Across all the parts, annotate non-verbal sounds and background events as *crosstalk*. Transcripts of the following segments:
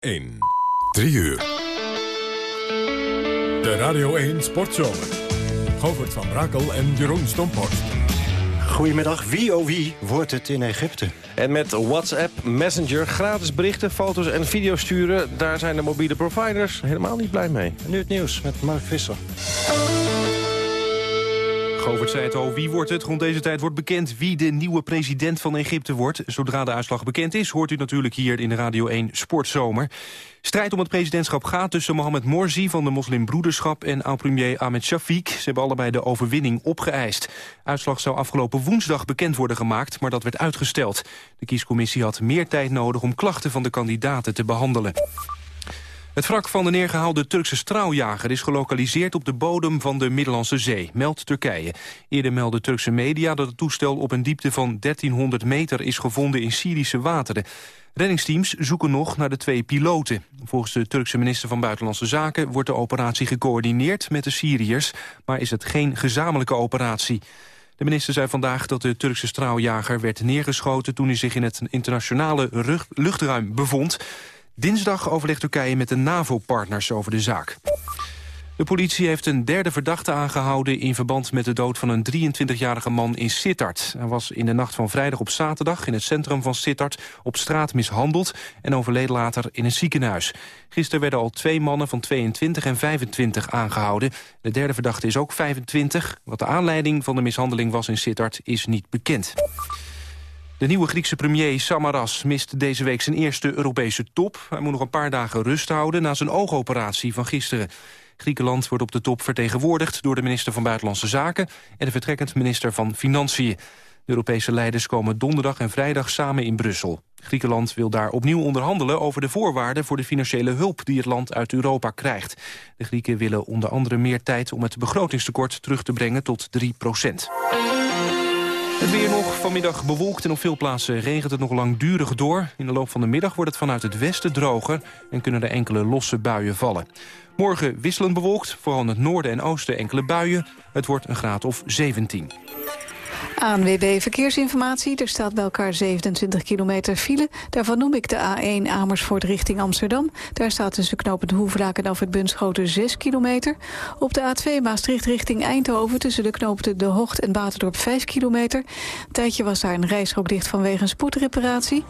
1. 3 uur. De Radio 1 Sportzomer. Govert van Brakel en Jeroen Stomphorst. Goedemiddag. Wie oh wie wordt het in Egypte? En met WhatsApp, Messenger, gratis berichten, foto's en video's sturen... daar zijn de mobiele providers helemaal niet blij mee. nu het nieuws met Mark Visser. Govert zei het al, wie wordt het? Rond deze tijd wordt bekend wie de nieuwe president van Egypte wordt. Zodra de uitslag bekend is, hoort u natuurlijk hier in de Radio 1 Sportzomer. Strijd om het presidentschap gaat tussen Mohamed Morsi van de moslimbroederschap en oud-premier Ahmed Shafiq. Ze hebben allebei de overwinning opgeëist. Uitslag zou afgelopen woensdag bekend worden gemaakt, maar dat werd uitgesteld. De kiescommissie had meer tijd nodig om klachten van de kandidaten te behandelen. Het wrak van de neergehaalde Turkse straaljager is gelokaliseerd op de bodem van de Middellandse Zee, meldt Turkije. Eerder meldde Turkse media dat het toestel op een diepte van 1300 meter is gevonden in Syrische wateren. Reddingsteams zoeken nog naar de twee piloten. Volgens de Turkse minister van Buitenlandse Zaken wordt de operatie gecoördineerd met de Syriërs, maar is het geen gezamenlijke operatie. De minister zei vandaag dat de Turkse straaljager werd neergeschoten toen hij zich in het internationale luchtruim bevond. Dinsdag overlegt Turkije met de NAVO-partners over de zaak. De politie heeft een derde verdachte aangehouden... in verband met de dood van een 23-jarige man in Sittard. Hij was in de nacht van vrijdag op zaterdag... in het centrum van Sittard op straat mishandeld... en overleed later in een ziekenhuis. Gisteren werden al twee mannen van 22 en 25 aangehouden. De derde verdachte is ook 25. Wat de aanleiding van de mishandeling was in Sittard is niet bekend. De nieuwe Griekse premier Samaras mist deze week zijn eerste Europese top. Hij moet nog een paar dagen rust houden na zijn oogoperatie van gisteren. Griekenland wordt op de top vertegenwoordigd door de minister van Buitenlandse Zaken... en de vertrekkend minister van Financiën. De Europese leiders komen donderdag en vrijdag samen in Brussel. Griekenland wil daar opnieuw onderhandelen over de voorwaarden voor de financiële hulp die het land uit Europa krijgt. De Grieken willen onder andere meer tijd om het begrotingstekort terug te brengen tot 3 procent. Het weer nog vanmiddag bewolkt en op veel plaatsen regent het nog langdurig door. In de loop van de middag wordt het vanuit het westen droger... en kunnen er enkele losse buien vallen. Morgen wisselend bewolkt, vooral in het noorden en oosten enkele buien. Het wordt een graad of 17. ANWB Verkeersinformatie. Er staat bij elkaar 27 kilometer file. Daarvan noem ik de A1 Amersfoort richting Amsterdam. Daar staat tussen knooppunt Hoevelaak en af het Bunschoten 6 kilometer. Op de A2 Maastricht richting Eindhoven... tussen de knooppunten De Hocht en Baterdorp 5 kilometer. Een tijdje was daar een rijstrook dicht vanwege een spoedreparatie.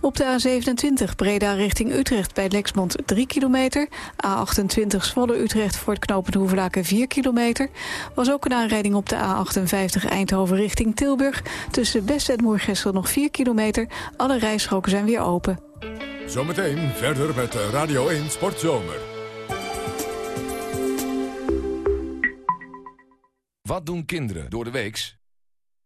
Op de A27 Breda richting Utrecht bij Lexmond 3 kilometer. A28 Zwolle-Utrecht voor het knooppunt Hoevelaken 4 kilometer. Was ook een aanrijding op de A58 Eindhoven richting Tilburg. Tussen Best en Moergestel nog 4 kilometer. Alle rijstroken zijn weer open. Zometeen verder met Radio 1 Sportzomer. Wat doen kinderen door de weeks?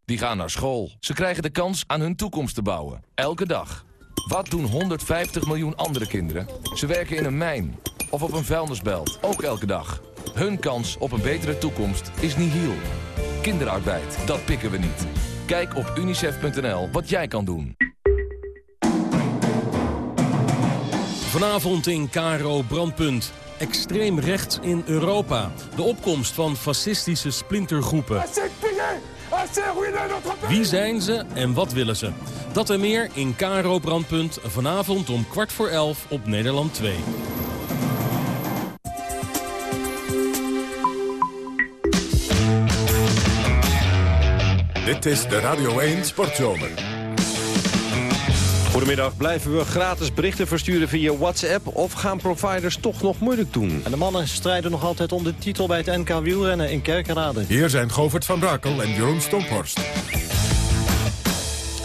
Die gaan naar school. Ze krijgen de kans aan hun toekomst te bouwen. Elke dag. Wat doen 150 miljoen andere kinderen? Ze werken in een mijn of op een vuilnisbelt. Ook elke dag. Hun kans op een betere toekomst is nihil. Kinderarbeid, dat pikken we niet. Kijk op unicef.nl wat jij kan doen. Vanavond in Caro Brandpunt. Extreem rechts in Europa. De opkomst van fascistische splintergroepen. Wie zijn ze en wat willen ze? Dat en meer in Caro Brandpunt vanavond om kwart voor elf op Nederland 2. Dit is de Radio 1 Sportzomer. Goedemiddag. Blijven we gratis berichten versturen via WhatsApp... of gaan providers toch nog moeilijk doen? En de mannen strijden nog altijd om de titel bij het NK wielrennen in Kerkrade. Hier zijn Govert van Brakel en Jeroen Stomphorst.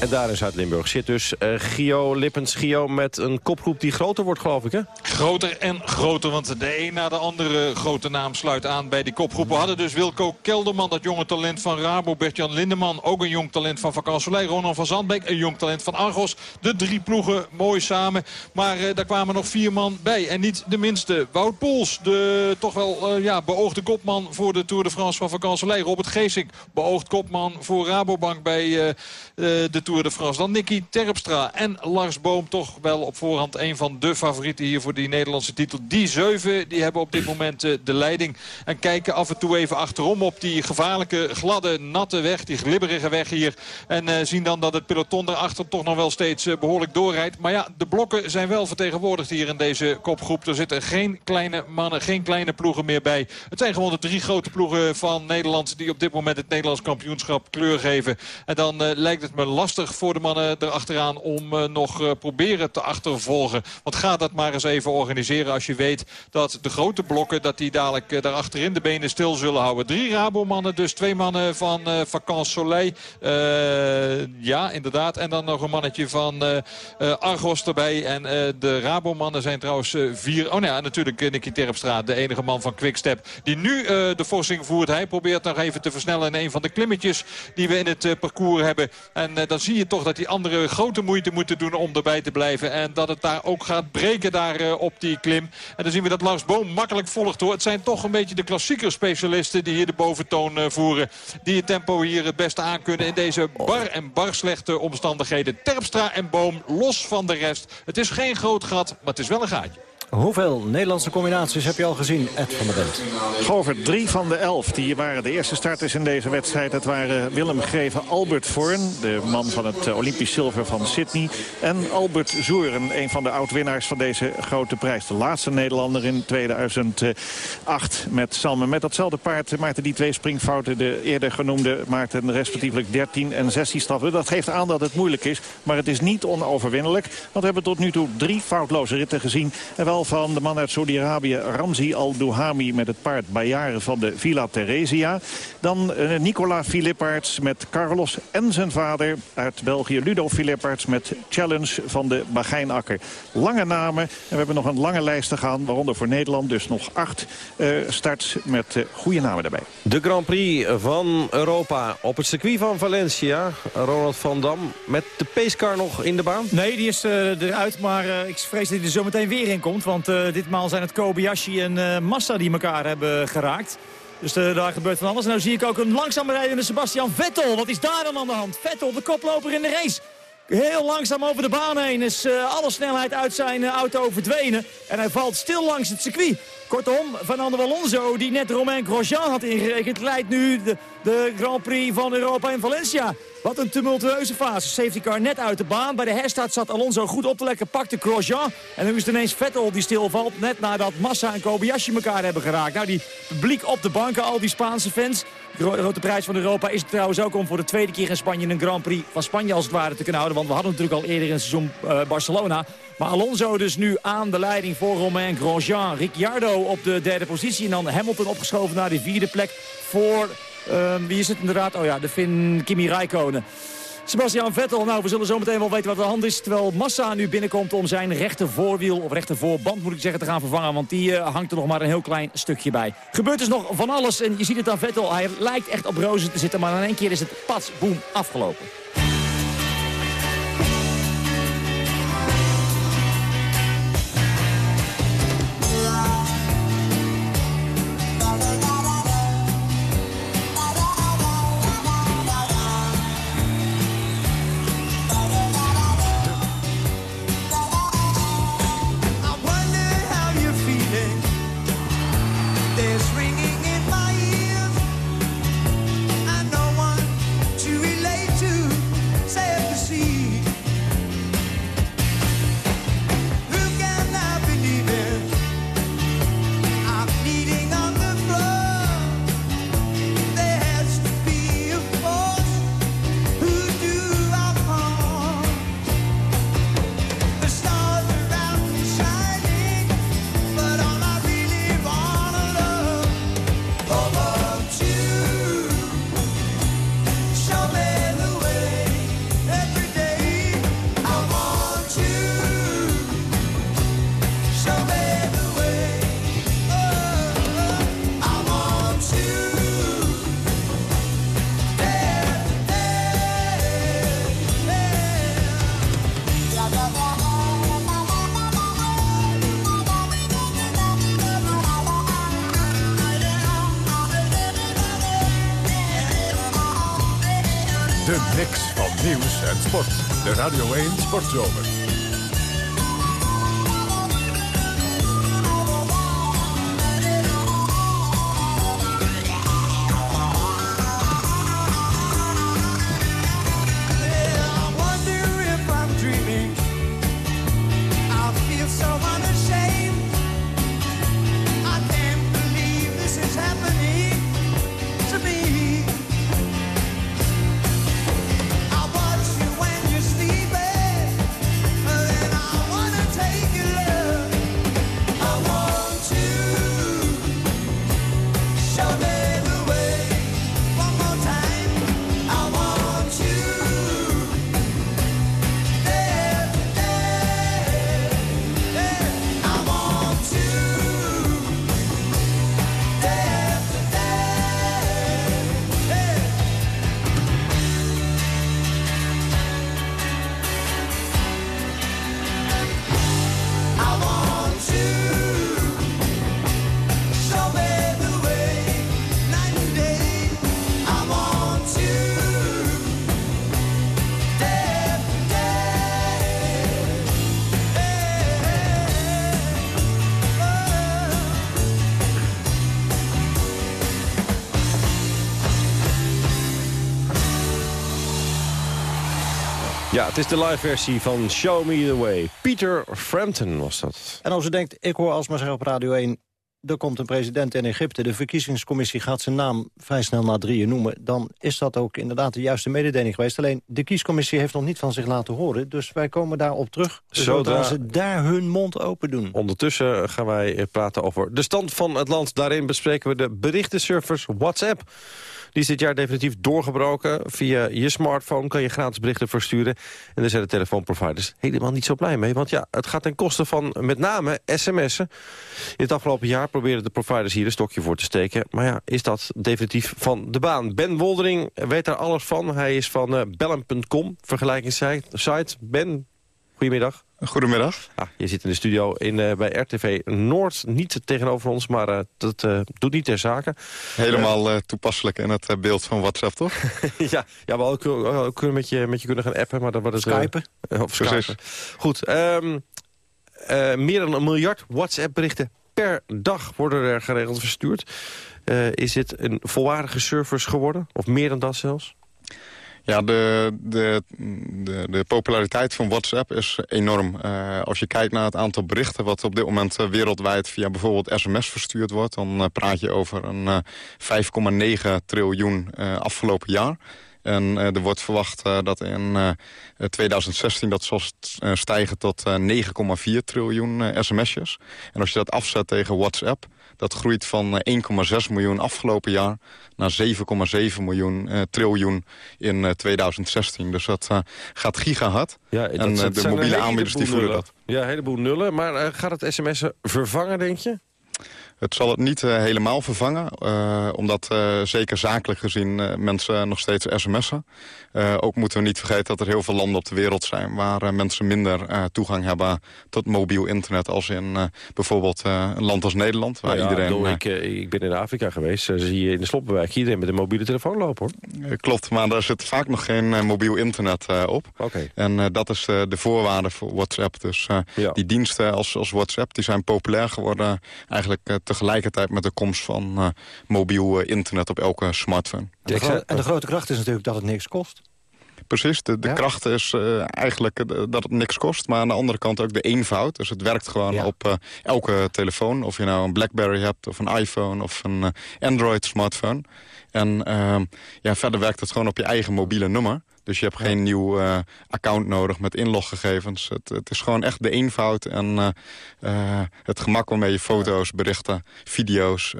En daar in Zuid-Limburg zit dus uh, Gio Lippens. Gio met een kopgroep die groter wordt, geloof ik, hè? Groter en groter, want de een na de andere grote naam sluit aan bij die kopgroep. We hadden dus Wilco Kelderman, dat jonge talent van Rabo. Bert-Jan Lindeman, ook een jong talent van Vakansolei. Ronald van Zandbeek, een jong talent van Argos. De drie ploegen mooi samen. Maar uh, daar kwamen nog vier man bij. En niet de minste. Wout Poels, de toch wel uh, ja, beoogde kopman voor de Tour de France van Vakansolei. Robert Geesink, beoogd kopman voor Rabobank bij de Tour Tour de France. Dan Nicky Terpstra en Lars Boom. Toch wel op voorhand een van de favorieten hier voor die Nederlandse titel. Die zeven die hebben op dit moment de leiding. En kijken af en toe even achterom op die gevaarlijke, gladde, natte weg. Die glibberige weg hier. En zien dan dat het peloton daarachter toch nog wel steeds behoorlijk doorrijdt. Maar ja, de blokken zijn wel vertegenwoordigd hier in deze kopgroep. Er zitten geen kleine mannen, geen kleine ploegen meer bij. Het zijn gewoon de drie grote ploegen van Nederland... die op dit moment het Nederlands kampioenschap kleur geven. En dan lijkt het me lastig voor de mannen erachteraan... om uh, nog uh, proberen te achtervolgen. Want ga dat maar eens even organiseren als je weet... dat de grote blokken dat die dadelijk daar achterin de benen stil zullen houden. Drie Rabo-mannen, dus twee mannen van Vacances Soleil. ja, inderdaad. En dan nog een mannetje van Argos erbij. En de Rabo-mannen zijn trouwens vier... Oh nou ja, natuurlijk Nicky Terpstra, de enige man van Quickstep... die nu de forcing voert. Hij probeert nog even te versnellen in een van de klimmetjes die we in het uh, parcours hebben. En uh, dan zie je toch dat die anderen grote moeite moeten doen om erbij te blijven. En dat het daar ook gaat breken daar uh, op die klim. En dan zien we dat Lars Boom makkelijk volgt hoor. Het zijn toch een beetje de klassieke specialisten die hier de boventoon voeren. Die het tempo hier het beste aankunnen in deze bar en bar slechte omstandigheden. Terpstra en Boom los van de rest. Het is geen groot gat, maar het is wel een gaatje. Hoeveel Nederlandse combinaties heb je al gezien, Ed van der Bent? Govert, drie van de elf. Die waren de eerste starters in deze wedstrijd. Het waren Willem Greven, Albert Vorn, de man van het eh, Olympisch zilver van Sydney. En Albert Zoeren, een van de oud-winnaars van deze grote prijs. De laatste Nederlander in 2008 met Salmen. Met datzelfde paard maakten die twee springfouten. De eerder genoemde maakten respectievelijk 13 en 16 straffen. Dat geeft aan dat het moeilijk is, maar het is niet onoverwinnelijk. Want we hebben tot nu toe drie foutloze ritten gezien. En wel van de man uit Saudi-Arabië, Ramzi Al-Douhami... met het paard Bayaren van de Villa Theresia. Dan uh, Nicola Filippaerts met Carlos en zijn vader uit België... Ludo Filippaerts met Challenge van de Bagijnakker. Lange namen en we hebben nog een lange lijst te gaan... waaronder voor Nederland dus nog acht uh, starts met uh, goede namen daarbij. De Grand Prix van Europa op het circuit van Valencia. Ronald van Dam met de pacecar nog in de baan? Nee, die is eruit, maar ik vrees dat hij er zo meteen weer in komt. Want uh, ditmaal zijn het Kobayashi en uh, Massa die elkaar hebben geraakt. Dus uh, daar gebeurt van alles. En nu zie ik ook een langzaam rijdende Sebastian Vettel. Wat is daar dan aan de hand? Vettel, de koploper in de race. Heel langzaam over de baan heen is uh, alle snelheid uit zijn uh, auto verdwenen. En hij valt stil langs het circuit. Kortom, Fernando Alonso, die net Romain Grosjean had ingerekend... leidt nu de, de Grand Prix van Europa in Valencia. Wat een tumultueuze fase. Safety car net uit de baan. Bij de herstart zat Alonso goed op te lekken, pakte Grosjean. En nu is het ineens Vettel die stilvalt. Net nadat Massa en Kobayashi elkaar hebben geraakt. Nou, die publiek op de banken, al die Spaanse fans. De grote prijs van Europa is het trouwens ook om voor de tweede keer in Spanje... een Grand Prix van Spanje als het ware te kunnen houden. Want we hadden natuurlijk al eerder in het seizoen uh, Barcelona. Maar Alonso dus nu aan de leiding voor Romain Grosjean. Ricciardo op de derde positie. En dan Hamilton opgeschoven naar de vierde plek voor... Uh, wie is het inderdaad? Oh ja, de Finn Kimi Räikkönen. Sebastian Vettel, nou, we zullen zo meteen wel weten wat de hand is. Terwijl Massa nu binnenkomt om zijn rechter voorwiel, of rechter voorband moet ik zeggen, te gaan vervangen. Want die uh, hangt er nog maar een heel klein stukje bij. Gebeurt dus nog van alles en je ziet het aan Vettel. Hij lijkt echt op rozen te zitten, maar in één keer is het pas, boem, afgelopen. Nieuws en sport. De Radio 1 Sportzomer. Het is de live versie van Show Me The Way. Peter Frampton was dat. En als u denkt, ik hoor alsmaar zeggen op Radio 1... er komt een president in Egypte, de verkiezingscommissie gaat zijn naam vrij snel na drieën noemen... dan is dat ook inderdaad de juiste mededeling geweest. Alleen, de kiescommissie heeft nog niet van zich laten horen... dus wij komen daarop terug, zodra, Zodra- ze daar hun mond open doen. Ondertussen gaan wij praten over de stand van het land. Daarin bespreken we de berichtenservice WhatsApp. Die is dit jaar definitief doorgebroken. Via je smartphone kan je gratis berichten versturen. En daar zijn de telefoonproviders helemaal niet zo blij mee. Want ja, het gaat ten koste van met name sms'en. In het afgelopen jaar probeerden de providers hier een stokje voor te steken. Maar ja, is dat definitief van de baan? Ben Woldering weet daar alles van. Hij is van eh, bellen.com, vergelijkingssite. Ben, goedemiddag. Goedemiddag. Ah, je zit in de studio in, eh, bij RTV Noord. Niet tegenover ons, maar eh, dat eh, doet niet ter zake. Helemaal eh, toepasselijk in het beeld van WhatsApp, toch? *laughs* ja, ja, we ook, ook kunnen met je, met je kunnen gaan appen, maar dan wordt het... Skypen. of Precies. Skypen. Goed, ehm, eh, meer dan een miljard WhatsApp-berichten per dag worden er geregeld verstuurd. Eh, is dit een volwaardige service geworden? Of meer dan dat zelfs? Ja, de, de, de, populariteit van WhatsApp is enorm. Eh, als je kijkt naar het aantal berichten... wat op dit moment eh, wereldwijd via bijvoorbeeld sms verstuurd wordt... dan praat je over een eh, 5,9 triljoen afgelopen jaar. En eh, er wordt verwacht eh, dat in eh, 2016 dat zal st- eh, stijgen tot eh, 9,4 triljoen eh, sms'jes. En als je dat afzet tegen WhatsApp... dat groeit van eh, 1,6 miljoen afgelopen jaar naar 7,7 miljoen eh, triljoen in eh, 2016. Dus dat eh, gaat gigahard. Ja, en eh, de mobiele aanbieders die voeren nullen. dat. Ja, een heleboel nullen. Maar eh, gaat het sms'en vervangen, denk je? Het zal het niet eh, helemaal vervangen, eh, omdat eh, zeker zakelijk gezien mensen nog steeds sms'en. Ook moeten we niet vergeten dat er heel veel landen op de wereld zijn... waar mensen minder toegang hebben tot mobiel internet... als in bijvoorbeeld een land als Nederland, waar Nou ja, iedereen... bedoel, ik, ik ben in Afrika geweest. zie je in de sloppenwijk iedereen met een mobiele telefoon lopen, hoor. Klopt, maar daar zit vaak nog geen mobiel internet op. Oké. En dat is de voorwaarde voor WhatsApp. Dus Ja. die diensten als, als WhatsApp die zijn populair geworden... eigenlijk eh, tegelijkertijd met de komst van eh, mobiel eh, internet op elke smartphone. En de, en de grote kracht is natuurlijk dat het niks kost. Precies, de, de Ja. kracht is eh, eigenlijk dat het niks kost. Maar aan de andere kant ook de eenvoud. Dus het werkt gewoon Ja. op eh, elke telefoon. Of je nou een Blackberry hebt, of een iPhone, of een Android-smartphone. En ehm, ja, verder werkt het gewoon op je eigen mobiele nummer. Dus je hebt geen nieuw eh, account nodig met inloggegevens. Het, het is gewoon echt de eenvoud en eh, eh, het gemak waarmee je foto's, berichten, video's,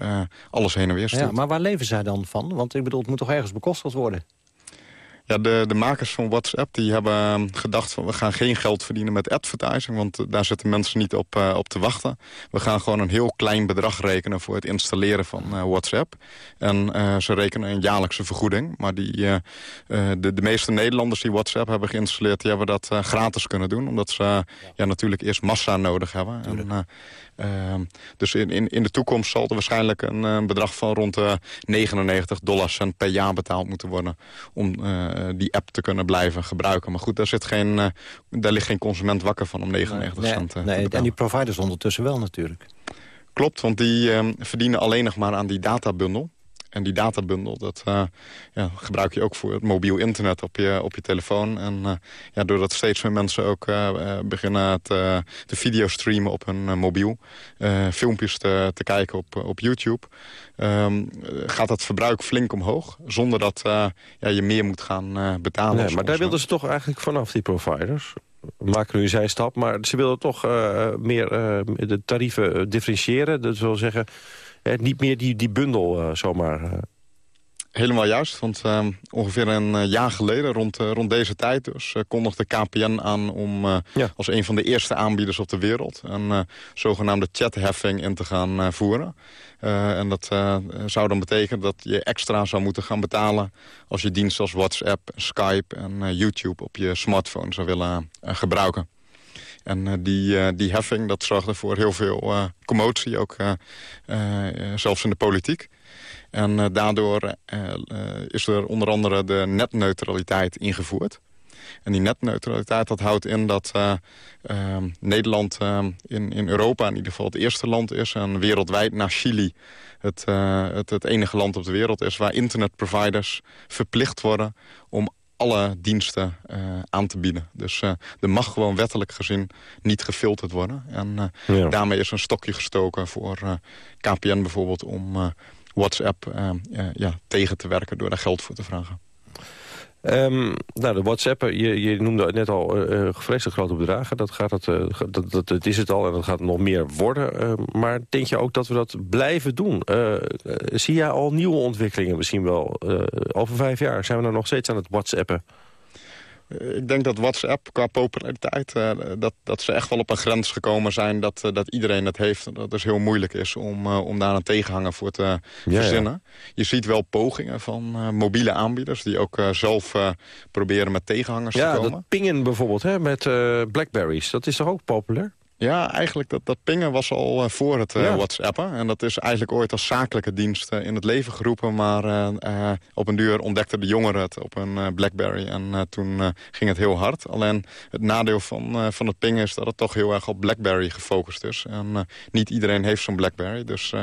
alles heen en weer stuurt. Ja, maar waar leven zij dan van? Want ik bedoel, het moet toch ergens bekostigd worden? Ja, de, de makers van WhatsApp die hebben ehm, gedacht van we gaan geen geld verdienen met advertising. Want eh, daar zitten mensen niet op, eh, op te wachten. We gaan gewoon een heel klein bedrag rekenen voor het installeren van eh, WhatsApp. En ze rekenen een jaarlijkse vergoeding. Maar die, de, de meeste Nederlanders die WhatsApp hebben geïnstalleerd... die hebben dat gratis kunnen doen. Omdat ze ja. natuurlijk eerst massa nodig hebben. En, eh, ehm, dus in, in, in de toekomst zal er waarschijnlijk een, bedrag van rond de 99 dollar cent per jaar betaald moeten worden... om die app te kunnen blijven gebruiken. Maar goed, daar, zit geen, daar ligt geen consument wakker van om 99 nee, cent nee, nee, En die providers ondertussen wel natuurlijk. Klopt, want die verdienen alleen nog maar aan die databundel. En die databundel, dat uh, ja, gebruik je ook voor het mobiel internet op je, op je telefoon. En uh, ja, doordat steeds meer mensen ook uh, beginnen te, te videostreamen op hun mobiel... filmpjes te, te kijken op, op YouTube... Um, gaat dat verbruik flink omhoog. Zonder dat ja, je meer moet gaan betalen. Nee, maar daar wilden ze toch eigenlijk vanaf, die providers? maken nu zijn stap, maar ze willen toch meer de tarieven differentiëren. Dat wil zeggen, eh, niet meer die, die bundel uh, zomaar... Uh. Helemaal juist, want uh, ongeveer een jaar geleden, rond, rond deze tijd dus... kondigde KPN aan om als een van de eerste aanbieders op de wereld... een zogenaamde chatheffing in te gaan voeren. en dat zou dan betekenen dat je extra zou moeten gaan betalen... als je diensten als WhatsApp, Skype en YouTube op je smartphone zou willen gebruiken. En uh, die, uh, die heffing, dat zorgde voor heel veel uh, commotie, ook zelfs in de politiek. En daardoor is er onder andere de netneutraliteit ingevoerd. En die netneutraliteit dat houdt in dat ehm, Nederland in, in Europa in ieder geval het eerste land is... en wereldwijd na Chili het, het, het enige land op de wereld is... waar internetproviders verplicht worden om alle diensten uh, aan te bieden. Dus uh, er mag gewoon wettelijk gezien niet gefilterd worden. En uh, ja. daarmee is een stokje gestoken voor KPN bijvoorbeeld... om WhatsApp ja, tegen te werken door daar geld voor te vragen. Um, nou, de WhatsApp, je, je noemde net al uh, vreselijk grote bedragen. Dat, gaat uh, dat, dat, is het al en dat gaat nog meer worden. Uh, maar denk je ook dat we dat blijven doen? zie je al nieuwe ontwikkelingen misschien wel? over vijf jaar zijn we nou nog steeds aan het WhatsAppen? Eh, ik denk dat WhatsApp qua populariteit... Uh, dat, dat ze echt wel op een grens gekomen zijn dat, uh, dat iedereen het heeft. Dat dus heel moeilijk is om, uh, om daar een tegenhanger voor te ja, verzinnen. Ja. Je ziet wel pogingen van mobiele aanbieders... die ook zelf proberen met tegenhangers ja, te komen. Ja, dat pingen bijvoorbeeld hè, met Blackberries. Dat is toch ook populair? Ja, eigenlijk dat, dat pingen was al uh, voor het uh, ja. WhatsAppen. En dat is eigenlijk ooit als zakelijke dienst uh, in het leven geroepen. Maar op een duur ontdekten de jongeren het op een Blackberry. En toen ging het heel hard. Alleen het nadeel van, van het pingen is dat het toch heel erg op Blackberry gefocust is. En niet iedereen heeft zo'n Blackberry. Dus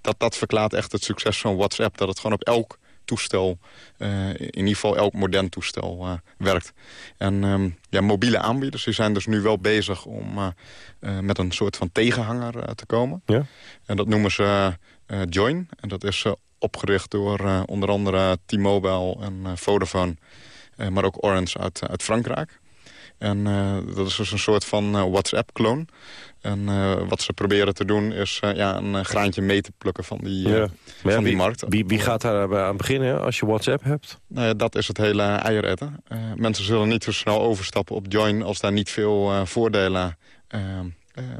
dat, dat verklaart echt het succes van WhatsApp. Dat het gewoon op elk toestel, uh, in ieder geval elk modern toestel, uh, werkt. En um, ja, mobiele aanbieders die zijn dus nu wel bezig om uh, met een soort van tegenhanger te komen. Ja. En dat noemen ze Join. En dat is opgericht door onder andere T-Mobile en Vodafone, maar ook Orange uit, uit Frankrijk. En dat is dus een soort van WhatsApp-kloon. En uh, wat ze proberen te doen is uh, ja, een graantje mee te plukken van die, uh, ja. van ja, die markt. Wie, wie gaat daar aan beginnen als je WhatsApp hebt? Nou dat is het hele eieretten. mensen zullen niet zo snel overstappen op Join als daar niet veel voordelen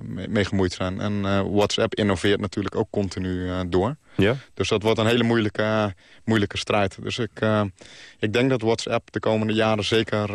mee, mee, gemoeid zijn. En WhatsApp innoveert natuurlijk ook continu door. Ja? Dus dat wordt een hele moeilijke, moeilijke strijd. Dus ik, ik denk dat WhatsApp de komende jaren zeker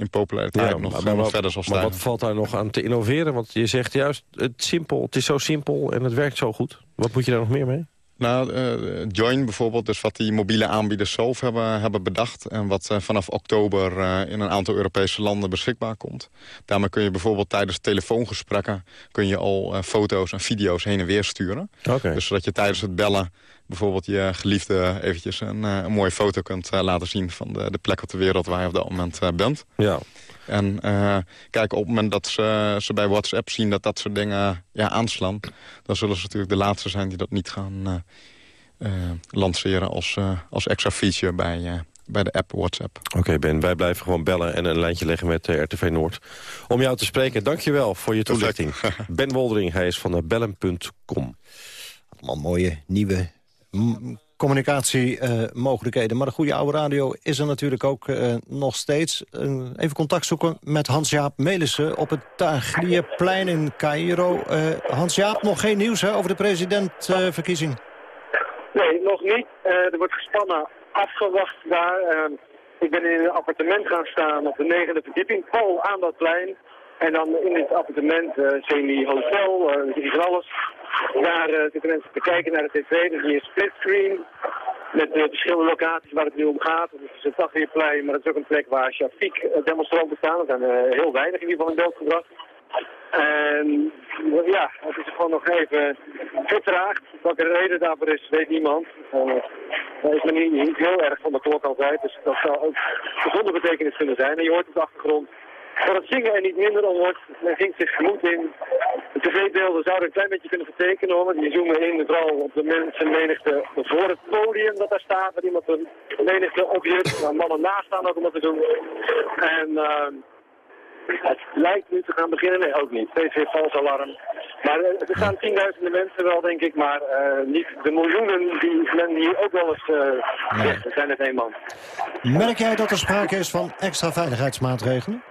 in populariteit ja, nog, maar, verder zal stijgen. Maar wat valt daar nog aan te innoveren? Want je zegt juist, het, simpel, het is zo simpel en het werkt zo goed. Wat moet je daar nog meer mee? Nou, uh, Join bijvoorbeeld, dus wat die mobiele aanbieders zelf hebben, hebben bedacht... en wat uh, vanaf oktober uh, in een aantal Europese landen beschikbaar komt. Daarmee kun je bijvoorbeeld tijdens telefoongesprekken... kun je al foto's en video's heen en weer sturen. Okay. Dus zodat je tijdens het bellen bijvoorbeeld je geliefde eventjes een, een mooie foto kunt laten zien... van de, de plek op de wereld waar je op dat moment bent. Ja. En uh, kijk, op het moment dat ze, ze bij WhatsApp zien dat dat soort dingen ja, aanslaan... dan zullen ze natuurlijk de laatste zijn die dat niet gaan uh, uh, lanceren als, als extra feature bij, bij de app WhatsApp. Oké Ben, wij blijven gewoon bellen en een lijntje leggen met RTV Noord. Om jou te spreken, dankjewel voor je toelichting. *laughs* ben Woldering, hij is van bellen.com. Allemaal mooie, nieuwe communicatiemogelijkheden. maar de goede oude radio is er natuurlijk ook uh, nog steeds. Uh, even contact zoeken met Hans-Jaap Melissen op het Taglierplein in Cairo. Hans-Jaap, nog geen nieuws hè, over de presidentverkiezing? nee, nog niet. er wordt gespannen afgewacht daar. ik ben in een appartement gaan staan op de negende verdieping, pal aan dat plein. En dan in dit appartement, semi-hotel, uh, is alles. Daar uh, zitten mensen te kijken naar de tv, dan zie je splitscreen. met de verschillende locaties waar het nu om gaat. Het is het Tahrirplein, maar het is ook een plek waar Shafiq demonstranten staan. Er zijn uh, heel weinig in ieder geval in beeld gebracht. En ja, het is gewoon nog even vertraagd. Welke reden daarvoor is, weet niemand. Uh, is me niet, niet, heel erg van de klok altijd, dus dat zou ook zonder betekenis kunnen zijn. En je hoort op de achtergrond dat het zingen er niet minder om wordt. Men ging zich gemoed in. De tv-beelden zouden een klein beetje kunnen vertekenen hoor. Die zoomen in vooral op de mensenmenigte voor het podium dat daar staat. Waar iemand een menigte object, waar mannen naast staan ook om dat te doen. En... Uh, het lijkt nu te gaan beginnen. Nee, ook niet. Steeds weer vals alarm. Maar uh, er gaan tienduizenden mensen wel, denk ik. Maar uh, niet de miljoenen die men hier ook wel eens uh, zegt. Er zijn het. Merk jij dat er sprake is van extra veiligheidsmaatregelen?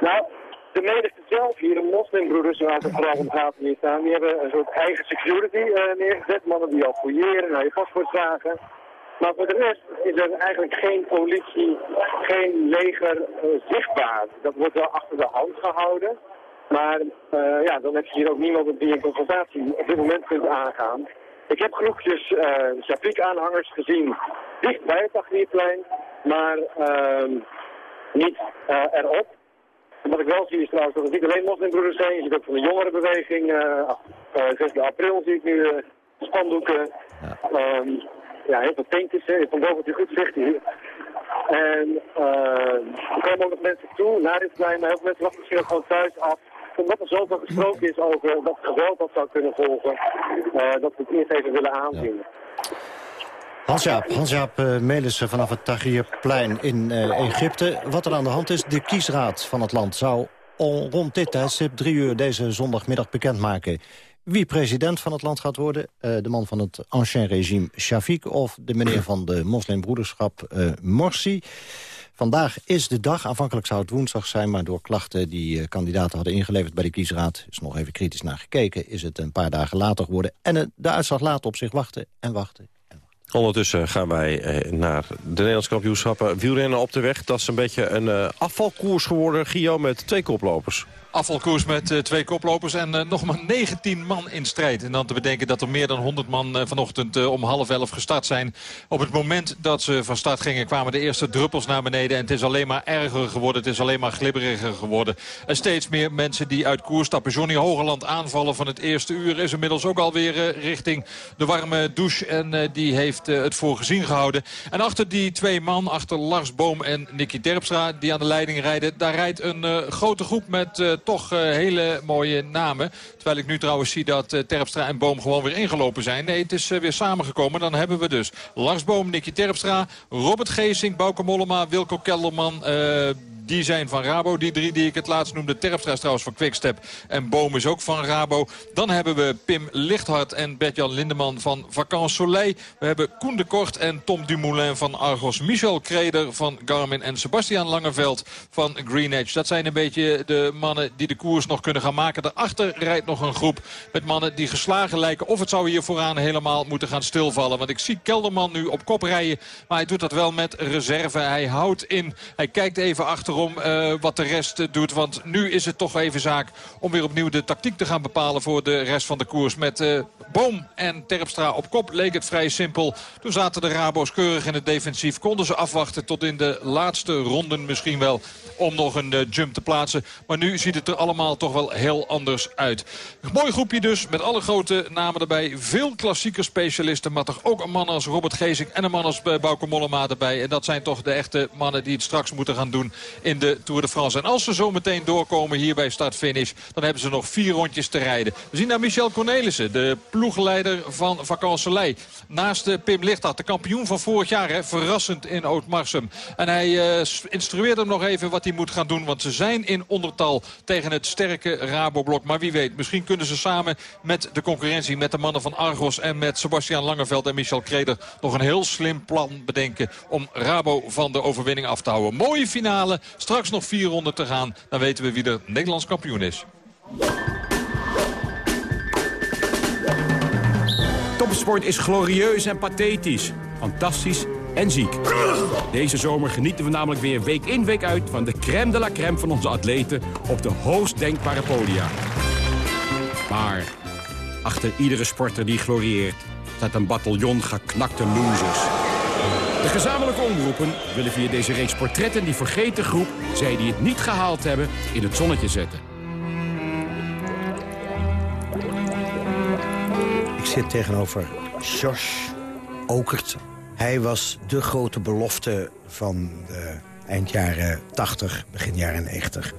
Nou, de menigte zelf hier, de moslimbroeders waar het vooral om gaat hier staan, die hebben een soort eigen security uh, neergezet. Mannen die al fouilleren, naar je paspoort vragen. Maar voor de rest is er eigenlijk geen politie, geen leger uh, zichtbaar. Dat wordt wel achter de hand gehouden. Maar uh, ja, dan heb je hier ook niemand die een confrontatie op dit moment kunt aangaan. Ik heb groepjes uh, Shafiq-aanhangers gezien dicht bij het Tahrirplein, maar uh, niet erop. Wat ik wel zie is trouwens dat het niet alleen moslimbroeders zijn. Je ziet ook van de jongerenbeweging. Uh, uh, 16 april zie ik nu uh, spandoeken. Ja. Um, ja, heel veel tentjes. Hè. Van boven je goed zicht hier. En uh, er komen ook nog mensen toe naar dit plein. Maar heel veel mensen wachten misschien ook gewoon thuis af. Omdat er zoveel gesproken is over wat geweld dat zou kunnen volgen. Uh, dat we het eerst even willen aanzien. Ja. Hans-Jaap, Hans-Jaap uh, Melissen vanaf het Tahrirplein in uh, Egypte. Wat er aan de hand is, de kiesraad van het land zou rond dit tijdstip drie uur deze zondagmiddag bekendmaken wie president van het land gaat worden. Uh, de man van het ancien regime Shafiq of de meneer van de moslimbroederschap Morsi. Vandaag is de dag, aanvankelijk zou het woensdag zijn... maar door klachten die kandidaten hadden ingeleverd bij de kiesraad... is nog even kritisch naar gekeken, is het een paar dagen later geworden. En de uitslag laat op zich wachten en wachten Ondertussen gaan wij eh, naar de Nederlandse kampioenschappen wielrennen op de weg. Dat is een beetje een uh, afvalkoers geworden, Gio, met twee koplopers afvalkoers met uh, twee koplopers en uh, nog maar 19 man in strijd. En dan te bedenken dat er meer dan 100 man uh, vanochtend om half elf gestart zijn. Op het moment dat ze van start gingen kwamen de eerste druppels naar beneden. En het is alleen maar erger geworden. Het is alleen maar glibberiger geworden. En steeds meer mensen die uit koers stappen. Johnny Hogerland aanvallen van het eerste uur is inmiddels ook alweer richting de warme douche. En die heeft het voor gezien gehouden. En achter die twee man, achter Lars Boom en Nicky Terpstra die aan de leiding rijden. Daar rijdt een grote groep met toch uh, hele mooie namen. Terwijl ik nu trouwens zie dat uh, Terpstra en Boom gewoon weer ingelopen zijn. Nee, het is weer samengekomen. Dan hebben we dus Lars Boom, Nicky Terpstra, Robert Geesink, Bauke Mollema, Wilco Kelderman die zijn van Rabo. Die drie die ik het laatst noemde. Terpstra is trouwens van Quickstep. En Boom is ook van Rabo. Dan hebben we Pim Lichthart en Bert-Jan Lindeman van Vacances Soleil. We hebben Koen de Kort en Tom Dumoulin van Argos. Michel Kreder van Garmin en Sebastian Langeveld van Green Edge. Dat zijn een beetje de mannen die de koers nog kunnen gaan maken. Daarachter rijdt nog een groep met mannen die geslagen lijken. Of het zou hier vooraan helemaal moeten gaan stilvallen. Want ik zie Kelderman nu op kop rijden. Maar hij doet dat wel met reserve. Hij houdt in. Hij kijkt even achterom uh, wat de rest doet. Want nu is het toch even zaak om weer opnieuw de tactiek te gaan bepalen voor de rest van de koers. Met uh, Boom en Terpstra op kop leek het vrij simpel. Toen zaten de Rabo's keurig in het defensief. Konden ze afwachten tot in de laatste ronden misschien wel om nog een jump te plaatsen. Maar nu ziet het er allemaal toch wel heel anders uit. Een mooi groepje dus, met alle grote namen erbij. Veel klassieke specialisten, maar toch ook een man als Robert Geesink en een man als Bauke Mollema erbij. En dat zijn toch de echte mannen die het straks moeten gaan doen de Tour de France. En als ze zo meteen doorkomen hier bij start-finish... dan hebben ze nog vier rondjes te rijden. We zien naar Michel Cornelissen, de ploegleider van Vacances Naast uh, Pim Lichthart, de kampioen van vorig jaar. Verrassend in Oud-Marsum. En hij uh, instrueert hem nog even wat hij moet gaan doen. Want ze zijn in ondertal tegen het sterke Raboblok. Maar wie weet, misschien kunnen ze samen met de concurrentie... met de mannen van Argos en met Sebastian Langeveld en Michel Kreder... nog een heel slim plan bedenken om Rabo van de overwinning af te houden. Mooie finale. Straks nog vier ronden te gaan. Dan weten we wie de Nederlands kampioen is. Topsport is glorieus en pathetisch. Fantastisch en ziek. Deze zomer genieten we namelijk weer week in week uit... van de crème de la crème van onze atleten op de hoogst denkbare podia. Maar achter iedere sporter die glorieert staat een bataljon geknakte losers. De gezamenlijke omroepen willen via deze reeks portretten die vergeten groep... zij die het niet gehaald hebben, in het zonnetje zetten. Ik zit tegenover Josh Okert. Hij was de grote belofte van de eind jaren 80, begin jaren 90.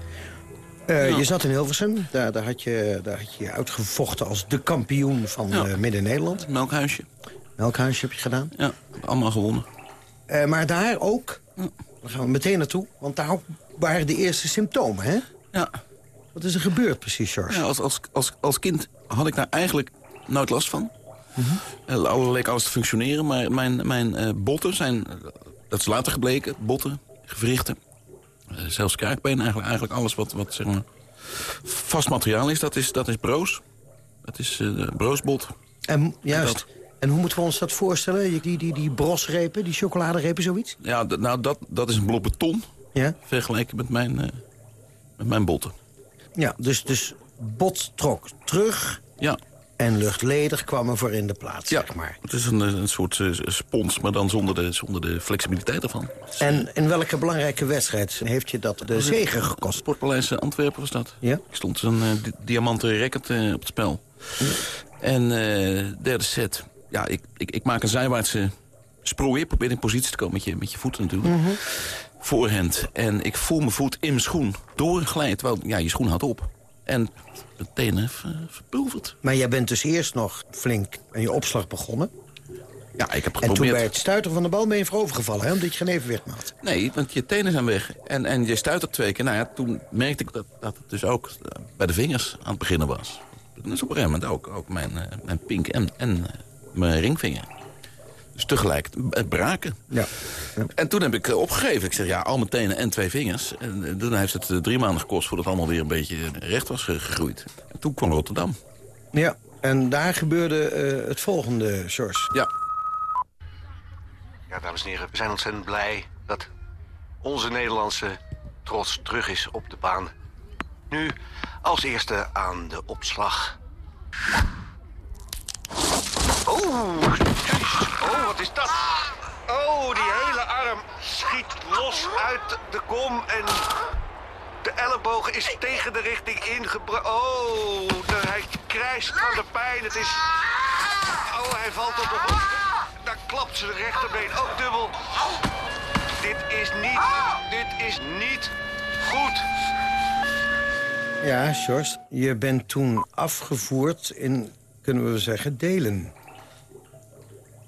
Uh, Je zat in Hilversum, daar, daar, had je, daar had je uitgevochten als de kampioen van ja. uh, Midden-Nederland. Melkhuisje. Melkhuisje heb je gedaan? Ja, allemaal gewonnen. Uh, maar daar ook, daar gaan we meteen naartoe, want daar waren de eerste symptomen, hè? Ja. Wat is er gebeurd precies, George? Ja, als, als, als, als kind had ik daar eigenlijk nooit last van. Mm -hmm. uh, leek alles te functioneren, maar mijn, mijn uh, botten zijn, dat is later gebleken, botten, gewrichten. Zelfs kraakbeen, eigenlijk, eigenlijk alles wat, wat zeg maar, vast materiaal is, dat is, dat is broos. Dat is broosbot. En, juist. Dat. En hoe moeten we ons dat voorstellen? Die, die, die brosrepen, die chocoladerepen, zoiets? Ja, nou, dat, dat is een blok beton. Ja? Vergeleken met mijn, uh, met mijn botten. Ja, dus, dus bot trok terug. Ja. En luchtledig kwam er voor in de plaats, ja, zeg maar. Het is een, een soort uh, spons, maar dan zonder de, zonder de flexibiliteit ervan. En in welke belangrijke wedstrijd heeft je dat de zegen gekost? Sportpaleis Antwerpen was dat. Ja? Ik stond een uh, di diamanten record op het spel. Ja. En derde set. Ja, ik, ik, ik maak een zijwaartse sprooi. Probeer in positie te komen met je, met je voeten natuurlijk. Mm -hmm. Voorhand. En ik voel mijn voet in mijn schoen doorglijden. Terwijl ja, je schoen had op. En de tenen verpulverd. Maar jij bent dus eerst nog flink aan je opslag begonnen. Ja, ik heb geprobeerd. En toen bij het stuiteren van de bal ben je voorovergevallen, hè? Omdat je geen evenwicht had. Nee, want je tenen zijn weg. En, en je stuitert twee keer. Nou ja, toen merkte ik dat, dat het dus ook bij de vingers aan het beginnen was. Dus op een gegeven moment ook, ook mijn, uh, mijn pink en, en uh, mijn ringvinger. Dus tegelijk het braken. Ja. ja. En toen heb ik uh, opgegeven. Ik zeg, ja, al mijn tenen en twee vingers. En toen heeft het drie maanden gekost voordat het allemaal weer een beetje recht was gegroeid. En toen kwam Rotterdam. Ja, en daar gebeurde het volgende, George. Ja. Ja, dames en heren, we zijn ontzettend blij dat onze Nederlandse trots terug is op de baan. Nu als eerste aan de opslag. Oh, wat is dat? Oh, die hele arm schiet los uit de kom en de elleboog is tegen de richting ingebracht. Oh, hij krijst van de pijn. Het is... Oh, hij valt op de grond. Daar klapt zijn rechterbeen ook dubbel. Dit is niet... Dit is niet goed. Ja, George, je bent toen afgevoerd in, kunnen we zeggen, delen.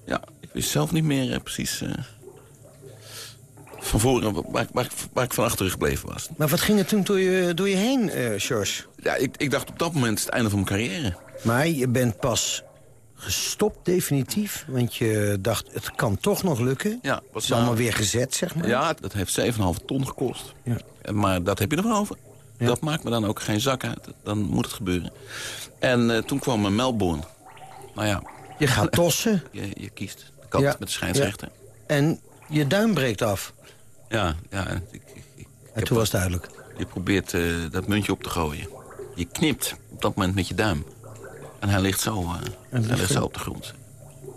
Ja, ik wist zelf niet meer uh, precies uh, van voren waar, waar, waar, ik van achteren gebleven was. Maar wat ging er toen door je, door je heen, George? Ja, ik, ik dacht op dat moment het einde van mijn carrière. Maar je bent pas gestopt definitief? Want je dacht, het kan toch nog lukken? Ja. Het is allemaal weer gezet, zeg maar? Ja, dat heeft 7,5 ton gekost. Ja. Maar dat heb je ervan over. Ja. Dat maakt me dan ook geen zak uit. Dan moet het gebeuren. En uh, toen kwam mijn Melbourne. Nou ja. Je gaat tossen. *laughs* je, je kiest de kant ja. met de scheidsrechter. Ja. En je duim breekt af. Ja, ja. Ik, ik, ik en toen was het duidelijk. Je probeert uh, dat muntje op te gooien. Je knipt op dat moment met je duim. En hij ligt zo, uh, hij ligt zo op de grond.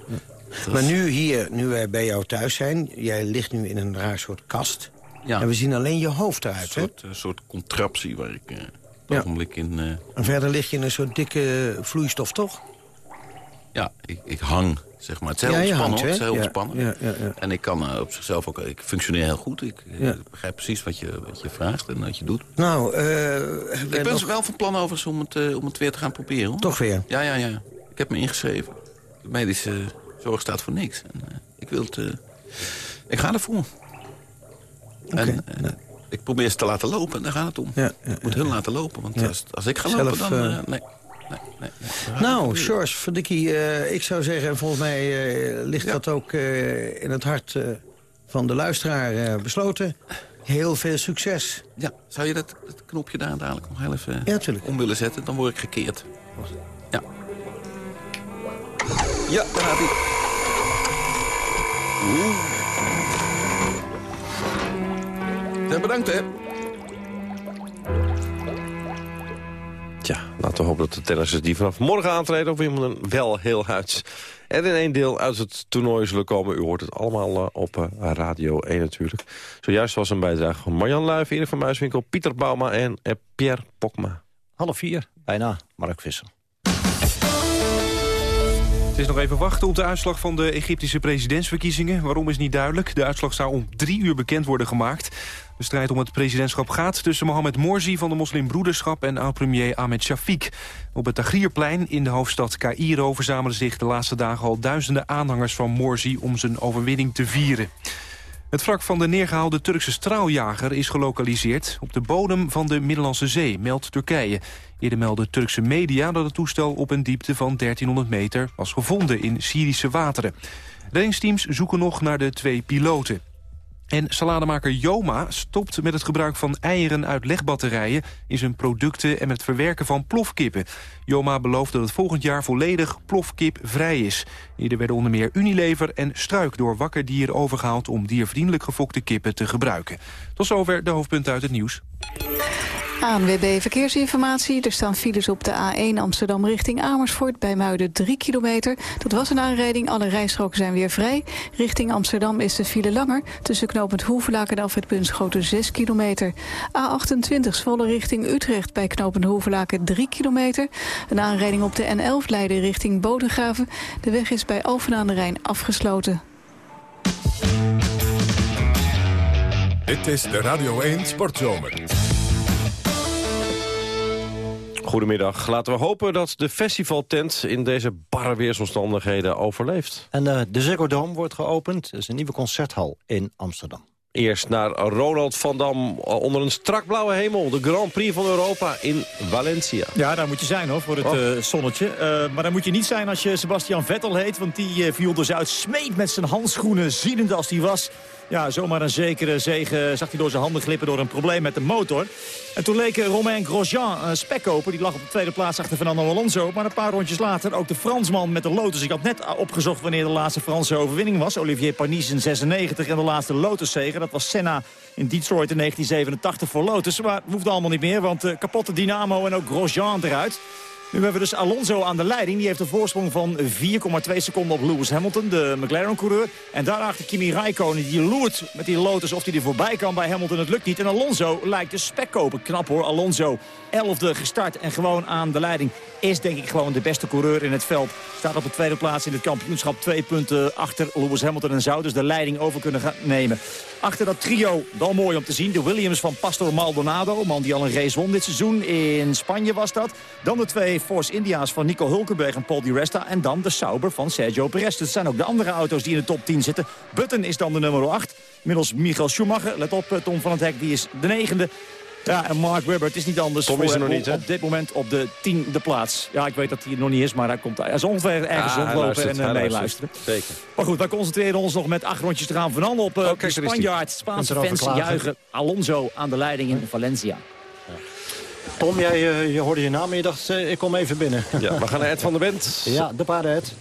Ja. Maar nu hier, nu wij bij jou thuis zijn... jij ligt nu in een raar soort kast... Ja. En we zien alleen je hoofd eruit, een soort, hè? Een soort contraptie waar ik uh, op ja. ogenblik in... En verder lig je in een soort dikke vloeistof, toch? Ja, ik, ik hang, zeg maar. Het is heel ja, ontspannen, heel ja. ontspannen. Ja. En ik kan uh, op zichzelf ook... Ik functioneer heel goed. Ik begrijp precies wat je, wat je vraagt en wat je doet. Nou, Ik ben nog... wel van plan overigens om het, om het weer te gaan proberen. Hoor. Toch weer? Ja, ja, ja. Ik heb me ingeschreven. De medische zorg staat voor niks. En, ik wil het... ik ga ervoor. Okay. En, ik probeer ze te laten lopen, daar gaat het om. Ik moet hun laten lopen, want als, als ik ga Zelf, lopen, dan... Nee. Nee. Nou, George, Verdikkie, uh, ik zou zeggen... volgens mij ligt dat ook in het hart van de luisteraar besloten. Heel veel succes. Ja, zou je dat, dat knopje daar dadelijk nog heel even ja, om willen zetten? Dan word ik gekeerd. Ja. Ja, daar gaat hij. Oeh. Ja, bedankt, hè. Laten we hopen dat de tennissers die vanaf morgen aantreden op Wimbledon wel heel uit. En in één deel uit het toernooi zullen komen. U hoort het allemaal uh, op uh, Radio 1 natuurlijk. Zojuist was een bijdrage van Marjan Luijf, Erik van Muiswinkel, Pieter Bauma en uh, Pierre Pokma. Half vier, bijna, Mark Visser. Het is nog even wachten op de uitslag van de Egyptische presidentsverkiezingen. Waarom is niet duidelijk. De uitslag zou om drie uur bekend worden gemaakt. De strijd om het presidentschap gaat tussen Mohamed Morsi van de moslimbroederschap en oud-premier Ahmed Shafiq. Op het Tagrierplein in de hoofdstad Cairo verzamelen zich de laatste dagen al duizenden aanhangers van Morsi om zijn overwinning te vieren. Het wrak van de neergehaalde Turkse straaljager is gelokaliseerd... op de bodem van de Middellandse Zee, meldt Turkije. Eerder meldden Turkse media dat het toestel op een diepte van 1300 meter... was gevonden in Syrische wateren. Reddingsteams zoeken nog naar de twee piloten. En salademaker Joma stopt met het gebruik van eieren uit legbatterijen... in zijn producten en met het verwerken van plofkippen. Joma belooft dat het volgend jaar volledig plofkipvrij is. Eerder werden onder meer Unilever en Struik door wakker dieren overgehaald... om diervriendelijk gefokte kippen te gebruiken. Tot zover de hoofdpunten uit het nieuws. ANWB Verkeersinformatie. Er staan files op de A1 Amsterdam richting Amersfoort... bij Muiden 3 kilometer. Dat was een aanrijding, alle rijstroken zijn weer vrij. Richting Amsterdam is de file langer. Tussen knooppunt Hoevelaak en Alfred Bunschoten 6 kilometer. A28 Zwolle richting Utrecht bij knooppunt Hoevelaken 3 kilometer. Een aanrijding op de N11 Leiden richting Bodegraven. De weg is bij Alphen aan de Rijn afgesloten. Dit is de Radio 1 Sportzomer. Goedemiddag. Laten we hopen dat de festivaltent in deze barre weersomstandigheden overleeft. En uh, de Ziggo Dome wordt geopend. Dat is een nieuwe concerthal in Amsterdam. Eerst naar Ronald van Dam onder een strak blauwe hemel. De Grand Prix van Europa in Valencia. Ja, daar moet je zijn hoor, voor het uh, zonnetje. Uh, maar daar moet je niet zijn als je Sebastian Vettel heet. Want die viel dus uit smeet met zijn handschoenen, ziedende als die was. Ja, zomaar een zekere zegen zag hij door zijn handen glippen door een probleem met de motor. En toen leek Romain Grosjean een spekkoper. Die lag op de tweede plaats achter Fernando Alonso. Maar een paar rondjes later ook de Fransman met de Lotus. Ik had net opgezocht wanneer de laatste Franse overwinning was. Olivier Panis in 96 en de laatste Lotus-zegen. Dat was Senna in Detroit in 1987 voor Lotus. Maar het hoefde allemaal niet meer, want uh, kapotte Dynamo en ook Grosjean eruit. Nu hebben we dus Alonso aan de leiding. Die heeft een voorsprong van 4,2 seconden op Lewis Hamilton, de McLaren-coureur. En daarachter Kimi Raikkonen, die loert met die Lotus of hij er voorbij kan bij Hamilton. Het lukt niet. En Alonso lijkt de spek kopen. Knap hoor, Alonso. Elfde gestart en gewoon aan de leiding. Is denk ik gewoon de beste coureur in het veld. Staat op de tweede plaats in het kampioenschap. Twee punten achter Lewis Hamilton en zou dus de leiding over kunnen gaan nemen. Achter dat trio, wel mooi om te zien. De Williams van Pastor Maldonado. Man die al een race won dit seizoen. In Spanje was dat. Dan de twee Force India's van Nico Hulkenberg en Paul Di Resta. En dan de Sauber van Sergio Perez. Dat zijn ook de andere auto's die in de top 10 zitten. Button is dan de nummer 8. Middels Michael Schumacher. Let op, eh, Tom van het Hek, die is de negende. Ja, en Mark Webber, het is niet anders Tom is er nog niet, hè? op dit moment op de tiende plaats. Ja, ik weet dat hij er nog niet is, maar hij komt hij is ongeveer ergens Ah, rondlopen en uh, hij meeluisteren. luistert. Zeker. Maar goed, wij concentreren ons nog met acht rondjes te gaan. Vooral op uh, Oh, kijk. Spanjaard. Spaanse fans juichen. Alonso aan de leiding in Valencia. Tom, jij eh, je hoorde je naam en je dacht, eh, ik kom even binnen. Ja, we gaan naar Ed van der Bent. Ja, de paardenheid.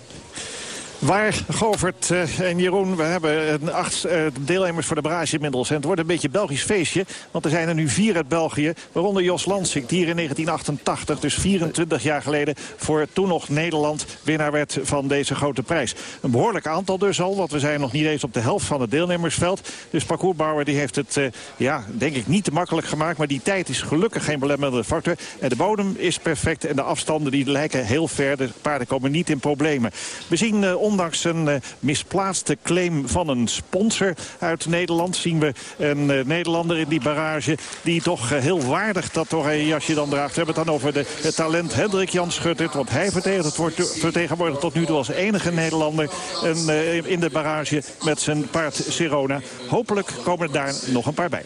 Waar, Govert eh, en Jeroen, we hebben een acht eh, deelnemers voor de barrage inmiddels. En het wordt een beetje een Belgisch feestje. Want er zijn er nu vier uit België. Waaronder Jos Lansing, die hier in 1988, dus 24 jaar geleden... voor toen nog Nederland winnaar werd van deze grote prijs. Een behoorlijk aantal dus al, want we zijn nog niet eens op de helft van het deelnemersveld. Dus parcoursbouwer die heeft het, eh, ja, denk ik, niet te makkelijk gemaakt. Maar die tijd is gelukkig geen belemmerende factor. En de bodem is perfect en de afstanden die lijken heel ver. De paarden komen niet in problemen. We zien eh, ondanks een eh, misplaatste claim van een sponsor uit Nederland... zien we een eh, Nederlander in die barrage die toch eh, heel waardig dat oranje jasje dan draagt. We hebben het dan over de, het talent Hendrik Jan Schuttert. Want hij vertegenwoordigt, tot nu toe als enige Nederlander... En, eh, in de barrage met zijn paard Sirona. Hopelijk komen er daar nog een paar bij.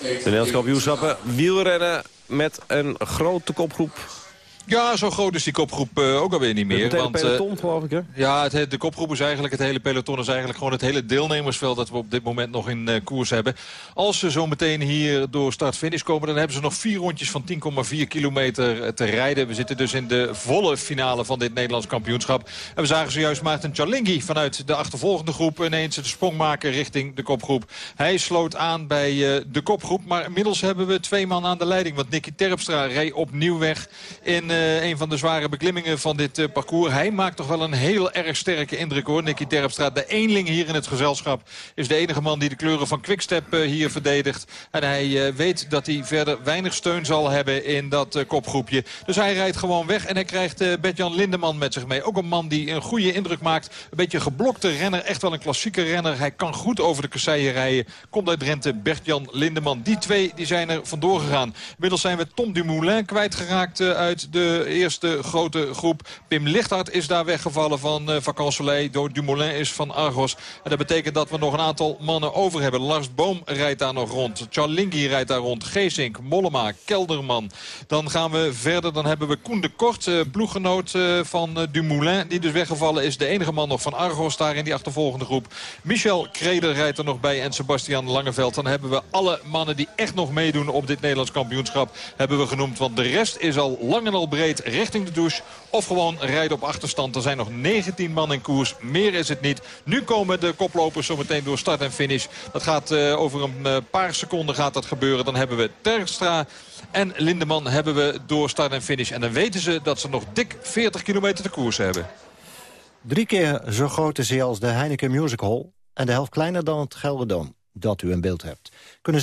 De Nederlands kampioenschappen wielrennen met een grote kopgroep. Ja, zo groot is die kopgroep uh, ook alweer niet meer. Het hele want, peloton, geloof ik, hè? Ja, het, de kopgroep is eigenlijk, het hele peloton is eigenlijk gewoon het hele deelnemersveld dat we op dit moment nog in uh, koers hebben. Als ze zo meteen hier door start-finish komen, dan hebben ze nog vier rondjes van 10,4 kilometer te rijden. We zitten dus in de volle finale van dit Nederlands kampioenschap. En we zagen zojuist Maarten Chalingi vanuit de achtervolgende groep ineens de sprong maken richting de kopgroep. Hij sloot aan bij de kopgroep, maar inmiddels hebben we twee man aan de leiding. Want Nicky Terpstra reed opnieuw weg in uh, een van de zware beklimmingen van dit uh, parcours. Hij maakt toch wel een heel erg sterke indruk hoor, Nicky Terpstra. De eenling hier in het gezelschap is de enige man die de kleuren van Quickstep uh, hier verdedigt. En hij weet dat hij verder weinig steun zal hebben in dat kopgroepje. Dus hij rijdt gewoon weg en hij krijgt Bert-Jan Lindeman met zich mee. Ook een man die een goede indruk maakt. Een beetje geblokte renner, echt wel een klassieke renner. Hij kan goed over de kasseien rijden. Komt uit Drenthe, Bert-Jan Lindeman. Die twee die zijn er vandoor gegaan. Inmiddels zijn we Tom Dumoulin kwijtgeraakt uit de eerste grote groep. Pim Lichthart is daar weggevallen van uh, Vacan Soleil. Door Dumoulin is van Argos. En dat betekent dat we nog een aantal mannen over hebben. Lars Boom rijdt daar nog rond. Charlingi rijdt daar rond. Geesink, Mollema, Kelderman. Dan gaan we verder. Dan hebben we Koen de Kort, uh, ploeggenoot uh, van Dumoulin. Die dus weggevallen is. De enige man nog van Argos daar in die achtervolgende groep. Michel Kreder rijdt er nog bij. En Sebastian Langeveld. Dan hebben we alle mannen die echt nog meedoen op dit Nederlands kampioenschap. Hebben we genoemd. Want de rest is al lang en al breed richting de douche. Of gewoon rijden op achterstand. Er zijn nog 19 man in koers. Meer is het niet. Nu komen de koplopers zometeen door start en finish. Dat gaat uh, over een uh, paar seconden gaat dat gebeuren. Dan hebben we Terkstra en Lindeman hebben we door start en finish. En dan weten ze dat ze nog dik 40 kilometer te koers hebben. Drie keer zo groot is hij als de Heineken Music Hall... en de helft kleiner dan het Gelderdoom dat u in beeld hebt. kunnen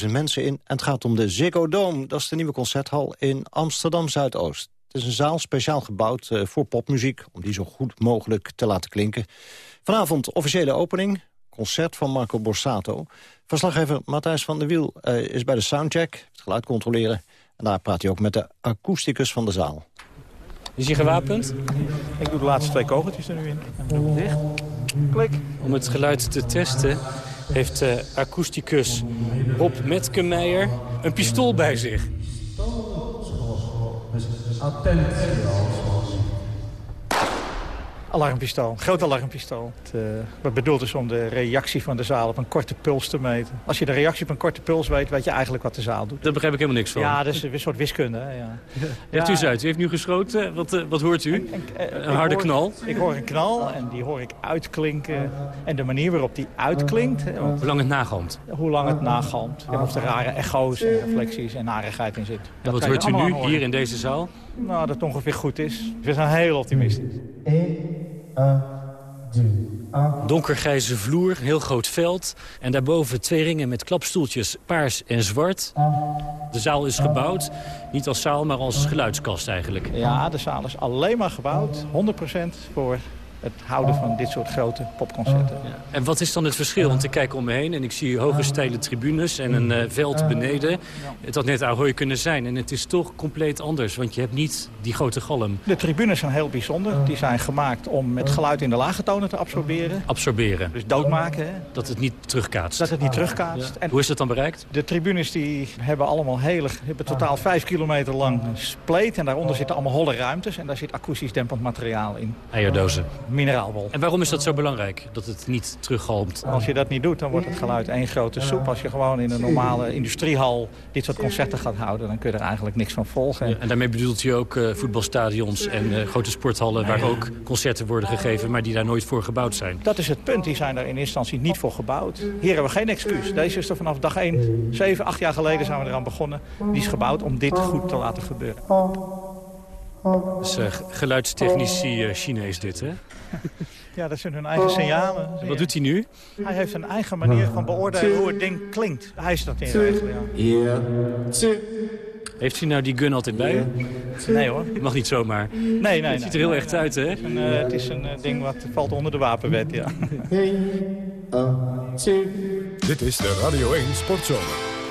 17.000 mensen in en het gaat om de Ziggo Dome. Dat is de nieuwe concerthal in Amsterdam-Zuidoost. Het is een zaal speciaal gebouwd uh, voor popmuziek... om die zo goed mogelijk te laten klinken. Vanavond officiële opening, concert van Marco Borsato. Verslaggever Matthijs van der Wiel uh, is bij de soundcheck, het geluid controleren... en daar praat hij ook met de akoesticus van de zaal. Is hij gewapend? Ik doe de laatste twee kogeltjes er nu in. Dicht. Klik. Om het geluid te testen heeft uh, akoesticus Bob Metkenmeijer een pistool bij zich. Alarmpistool, groot alarmpistool. Het, uh, wat bedoeld is om de reactie van de zaal op een korte puls te meten. Als je de reactie op een korte puls weet, weet je eigenlijk wat de zaal doet. Daar begrijp ik helemaal niks van. Ja, dat is een soort wiskunde. Hè, ja. *laughs* Legt u eens uit, u heeft nu geschoten. Wat, uh, wat hoort u? een harde hoor, knal? Ik hoor een knal en die hoor ik uitklinken. En de manier waarop die uitklinkt... Hoe lang het nagalmt? Hoe lang het nagalmt. En of er rare echo's en reflecties en narigheid in zit. En wat hoort u nu hier in deze zaal? Nou, dat het ongeveer goed is. We zijn heel optimistisch. Donkergrijze vloer, een heel groot veld. En daarboven twee ringen met klapstoeltjes paars en zwart. De zaal is gebouwd, niet als zaal, maar als geluidskast eigenlijk. Ja, de zaal is alleen maar gebouwd, 100% voor het houden van dit soort grote popconcerten. Ja. En wat is dan het verschil? Want ik kijk om me heen en ik zie hoge steile tribunes en een uh, veld beneden. Het had net Ahoy kunnen zijn en het is toch compleet anders. Want je hebt niet die grote galm. De tribunes zijn heel bijzonder. Die zijn gemaakt om met geluid in de lage tonen te absorberen. Absorberen. Dus doodmaken. Hè? Dat het niet terugkaatst. Dat het niet terugkaatst. Ja. En Hoe is dat dan bereikt? De tribunes die hebben allemaal hele, hebben totaal vijf kilometer lang spleet. En daaronder zitten allemaal holle ruimtes. En daar zit akoestisch dempend materiaal in. Eierdozen mineraalwol. En waarom is dat zo belangrijk, dat het niet teruggalmt? Als je dat niet doet, dan wordt het geluid één grote soep. Als je gewoon in een normale industriehal dit soort concerten gaat houden... dan kun je er eigenlijk niks van volgen. Ja, en daarmee bedoelt u ook uh, voetbalstadions en uh, grote sporthallen... waar ook concerten worden gegeven, maar die daar nooit voor gebouwd zijn? Dat is het punt. Die zijn daar in eerste instantie niet voor gebouwd. Hier hebben we geen excuus. Deze is er vanaf dag 1, 7, 8 jaar geleden zijn we eraan begonnen. Die is gebouwd om dit goed te laten gebeuren. Dus uh, geluidstechnici Chinees dit, hè? *laughs* Ja, dat zijn hun eigen signalen. Wat doet hij nu? Hij heeft een eigen manier van beoordelen hoe het ding klinkt. Hij is dat in regel, ja. Heeft hij nou die gun altijd bij? Nee hoor. Het *laughs* mag niet zomaar. Nee, nee. Het ziet er heel echt uit, hè? En, uh, het is een uh, ding wat valt onder de wapenwet, ja. Dit is de Radio 1 Sportzomer.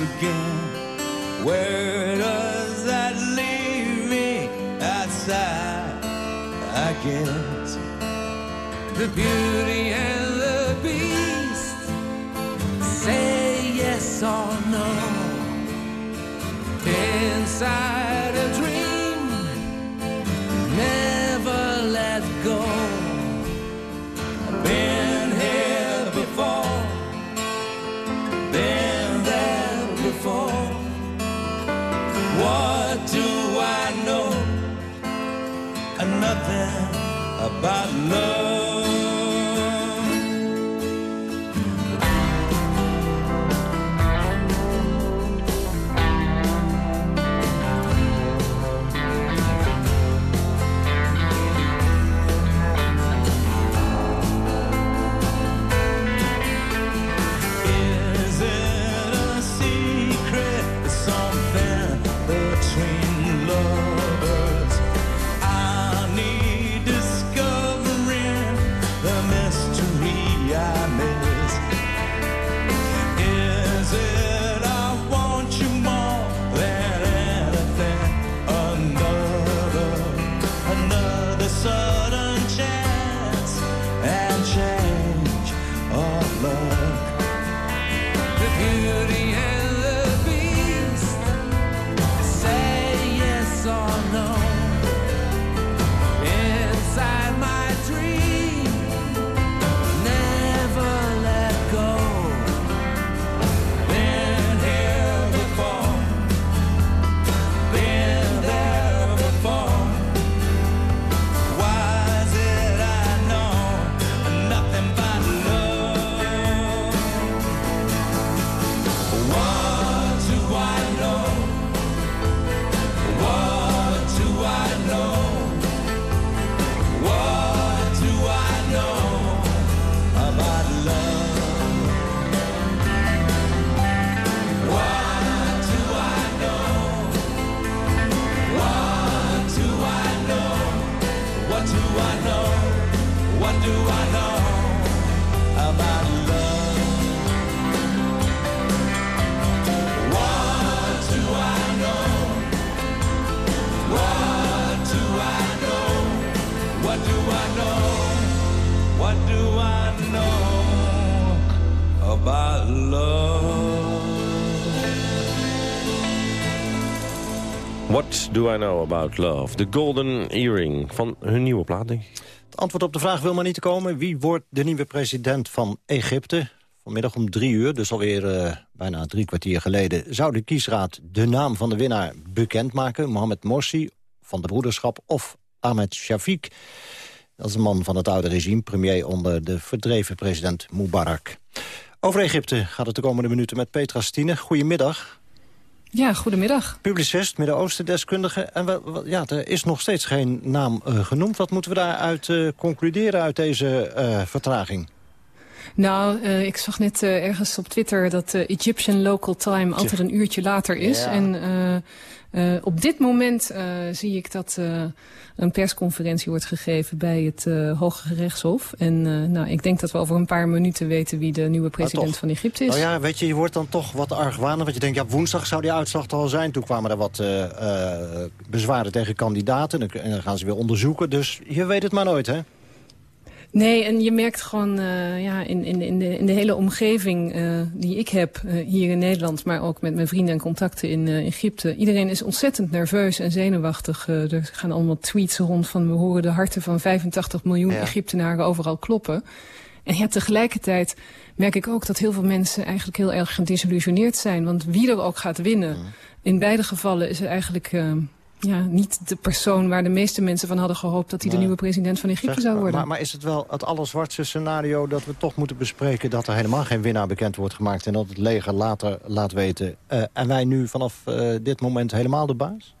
Once again. Where does that leave me outside? I guess the beauty and the beast say yes or no. Inside about love. I know about love? The Golden Earring van hun nieuwe plaat, denk. Het antwoord op de vraag wil maar niet komen. Wie wordt de nieuwe president van Egypte? Vanmiddag om drie uur, dus alweer uh, bijna drie kwartier geleden... zou de kiesraad de naam van de winnaar bekendmaken. Mohamed Morsi van de Broederschap of Ahmed Shafiq. Dat is een man van het oude regime, premier onder de verdreven president Mubarak. Over Egypte gaat het de komende minuten met Petra Stine. Goedemiddag. Ja, goedemiddag. Publicist, Midden-Oosten-deskundige. En we, we, ja, er is nog steeds geen naam uh, genoemd. Wat moeten we daaruit uh, concluderen uit deze uh, vertraging? Nou, uh, ik zag net uh, ergens op Twitter dat uh, Egyptian Local Time altijd een uurtje later is. Ja. En op dit moment zie ik dat een persconferentie wordt gegeven bij het Hoge Rechtshof. En nou, ik denk dat we over een paar minuten weten wie de nieuwe president van Egypte is. Nou ja, weet je, je wordt dan toch wat argwanend. Want je denkt, ja, woensdag zou die uitslag al zijn. Toen kwamen er wat bezwaren tegen kandidaten. En dan gaan ze weer onderzoeken. Dus je weet het maar nooit, hè? Nee, en je merkt gewoon uh, ja, in, in, in, de, in de hele omgeving uh, die ik heb uh, hier in Nederland... maar ook met mijn vrienden en contacten in Egypte. Iedereen is ontzettend nerveus en zenuwachtig. er gaan allemaal tweets rond van... we horen de harten van 85 miljoen ja. Egyptenaren overal kloppen. En ja, tegelijkertijd merk ik ook dat heel veel mensen eigenlijk heel erg gedesillusioneerd zijn. Want wie er ook gaat winnen, in beide gevallen is het eigenlijk ja, niet de persoon waar de meeste mensen van hadden gehoopt... dat hij de nieuwe president van Egypte zou worden. Maar, maar, is het wel het allerzwartste scenario dat we toch moeten bespreken... dat er helemaal geen winnaar bekend wordt gemaakt... en dat het leger later laat weten... Uh, en wij nu vanaf uh, dit moment helemaal de baas?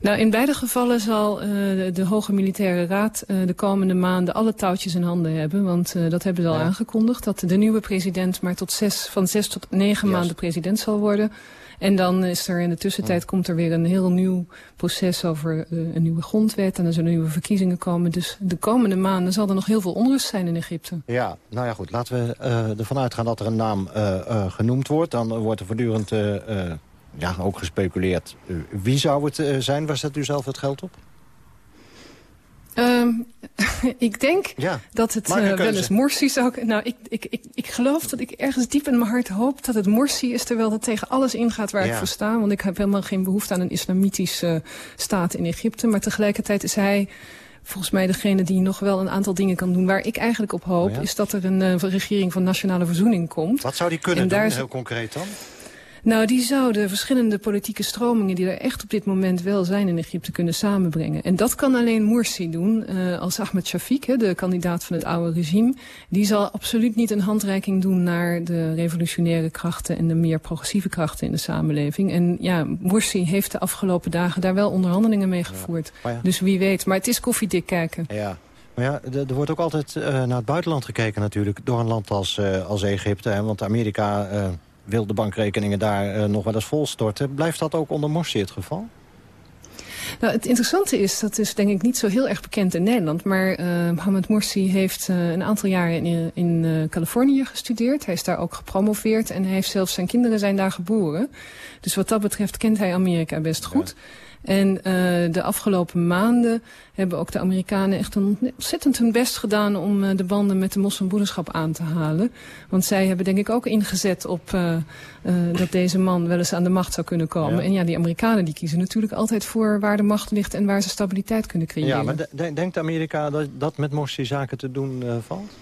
Nou, in beide gevallen zal uh, de, de, Hoge Militaire Raad uh, de komende maanden alle touwtjes in handen hebben. Want uh, dat hebben ze al ja. aangekondigd. Dat de nieuwe president maar tot zes, van zes tot negen yes. maanden president zal worden. En dan is er in de tussentijd komt er weer een heel nieuw proces over uh, een nieuwe grondwet. En er zullen nieuwe verkiezingen komen. Dus de komende maanden zal er nog heel veel onrust zijn in Egypte. Ja, nou ja goed. Laten we uh, ervan uitgaan dat er een naam uh, genoemd wordt. Dan wordt er voortdurend ja, ook gespeculeerd. wie zou het zijn? Waar zet u zelf het geld op? Um, *laughs* ik denk ja, dat het uh, wel eens Morsi zou... Nou, ik, ik, ik, ik geloof dat ik ergens diep in mijn hart hoop dat het Morsi is... terwijl dat tegen alles ingaat waar ja. ik voor sta. Want ik heb helemaal geen behoefte aan een islamitische uh, staat in Egypte. Maar tegelijkertijd is hij volgens mij degene die nog wel een aantal dingen kan doen. Waar ik eigenlijk op hoop, oh ja? is dat er een uh, regering van nationale verzoening komt. Wat zou die kunnen en doen, heel concreet dan? Nou, die zouden verschillende politieke stromingen... die er echt op dit moment wel zijn in Egypte kunnen samenbrengen. En dat kan alleen Morsi doen. Uh, als Ahmed Shafiq, de kandidaat van het oude regime... die zal absoluut niet een handreiking doen naar de revolutionaire krachten... en de meer progressieve krachten in de samenleving. En ja, Morsi heeft de afgelopen dagen daar wel onderhandelingen mee gevoerd. Ja. Ja. Dus wie weet. Maar het is koffiedik kijken. Ja. Maar ja, er wordt ook altijd uh, naar het buitenland gekeken natuurlijk... door een land als, uh, als Egypte. Hè, want Amerika wil de bankrekeningen daar uh, nog wel eens volstorten. Blijft dat ook onder Morsi het geval? Nou, het interessante is, dat is denk ik niet zo heel erg bekend in Nederland... maar uh, Mohamed Morsi heeft uh, een aantal jaren in, in uh, Californië gestudeerd. Hij is daar ook gepromoveerd en hij heeft zelfs zijn kinderen zijn daar geboren. Dus wat dat betreft kent hij Amerika best goed. Ja. En uh, de afgelopen maanden hebben ook de Amerikanen echt een, ontzettend hun best gedaan om uh, de banden met de moslimbroederschap aan te halen. Want zij hebben denk ik ook ingezet op uh, dat deze man wel eens aan de macht zou kunnen komen. Ja. En ja, die Amerikanen die kiezen natuurlijk altijd voor waar de macht ligt en waar ze stabiliteit kunnen creëren. Ja, maar de, denkt Amerika dat dat met Morsi zaken te doen valt?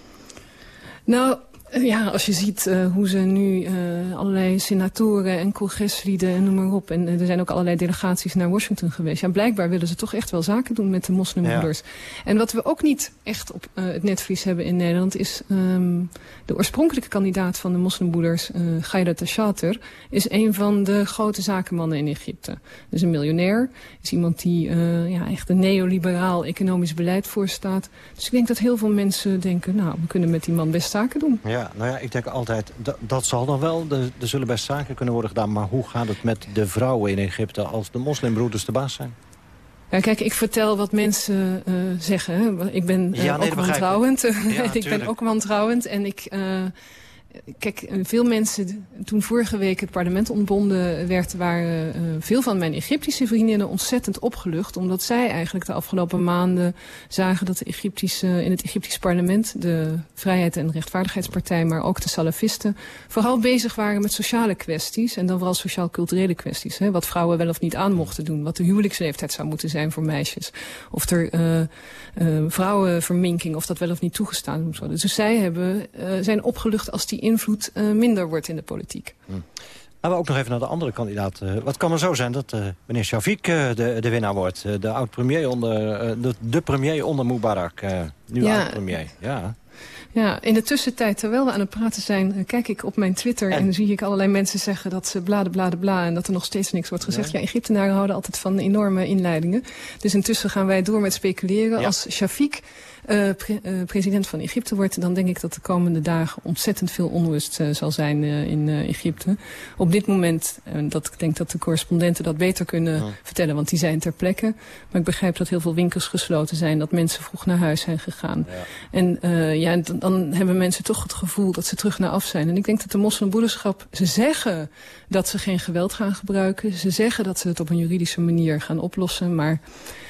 Nou, ja, als je ziet uh, hoe ze nu uh, allerlei senatoren en congreslieden en noem maar op. En uh, er zijn ook allerlei delegaties naar Washington geweest. Ja, blijkbaar willen ze toch echt wel zaken doen met de moslimbroeders. Ja. En wat we ook niet echt op het netvlies hebben in Nederland... is um, de oorspronkelijke kandidaat van de moslimbroeders, uh, Gairat Shater... is een van de grote zakenmannen in Egypte. Dus een miljonair. Is iemand die ja, echt een neoliberaal economisch beleid voorstaat. Dus ik denk dat heel veel mensen denken... nou, we kunnen met die man best zaken doen. Ja. Ja, nou ja, ik denk altijd, dat, zal dan wel. Er, er zullen best zaken kunnen worden gedaan. Maar hoe gaat het met de vrouwen in Egypte als de moslimbroeders de baas zijn? Ja, kijk, ik vertel wat mensen uh, zeggen. Ik ben uh, ja, nee, ook wantrouwend. Ja, *laughs* ik ben ook wantrouwend. En ik... Uh, Kijk, veel mensen, toen vorige week het parlement ontbonden werd... waren uh, veel van mijn Egyptische vriendinnen ontzettend opgelucht... omdat zij eigenlijk de afgelopen maanden zagen dat de Egyptische, in het Egyptisch parlement... de Vrijheid- en Rechtvaardigheidspartij, maar ook de salafisten... vooral bezig waren met sociale kwesties en dan vooral sociaal-culturele kwesties. Hè, wat vrouwen wel of niet aan mochten doen. Wat de huwelijksleeftijd zou moeten zijn voor meisjes. Of er uh, uh, vrouwenverminking, of dat wel of niet toegestaan moet worden. Dus zij hebben, zijn opgelucht als die invloed uh, minder wordt in de politiek. Hm. Laten we ook nog even naar de andere kandidaat. Uh, wat kan er zo zijn dat uh, meneer Shafiq de, de winnaar wordt? de oud-premier onder, de, de premier onder Mubarak. nu ja. oud-premier, ja. Ja, in de tussentijd, terwijl we aan het praten zijn, kijk ik op mijn Twitter... en, en zie ik allerlei mensen zeggen dat ze bladen, bladen, bla... en dat er nog steeds niks wordt gezegd. Ja, ja Egyptenaren houden altijd van enorme inleidingen. Dus intussen gaan wij door met speculeren. Ja. Als Shafiq uh, pre uh, president van Egypte wordt... dan denk ik dat de komende dagen ontzettend veel onrust uh, zal zijn in Egypte. Op dit moment, dat, ik denk dat de correspondenten dat beter kunnen ja. vertellen... want die zijn ter plekke. Maar ik begrijp dat heel veel winkels gesloten zijn... dat mensen vroeg naar huis zijn gegaan. Ja. En ja, dan, dan hebben mensen toch het gevoel dat ze terug naar af zijn. En ik denk dat de moslimbroederschap... ze zeggen dat ze geen geweld gaan gebruiken. Ze zeggen dat ze het op een juridische manier gaan oplossen. Maar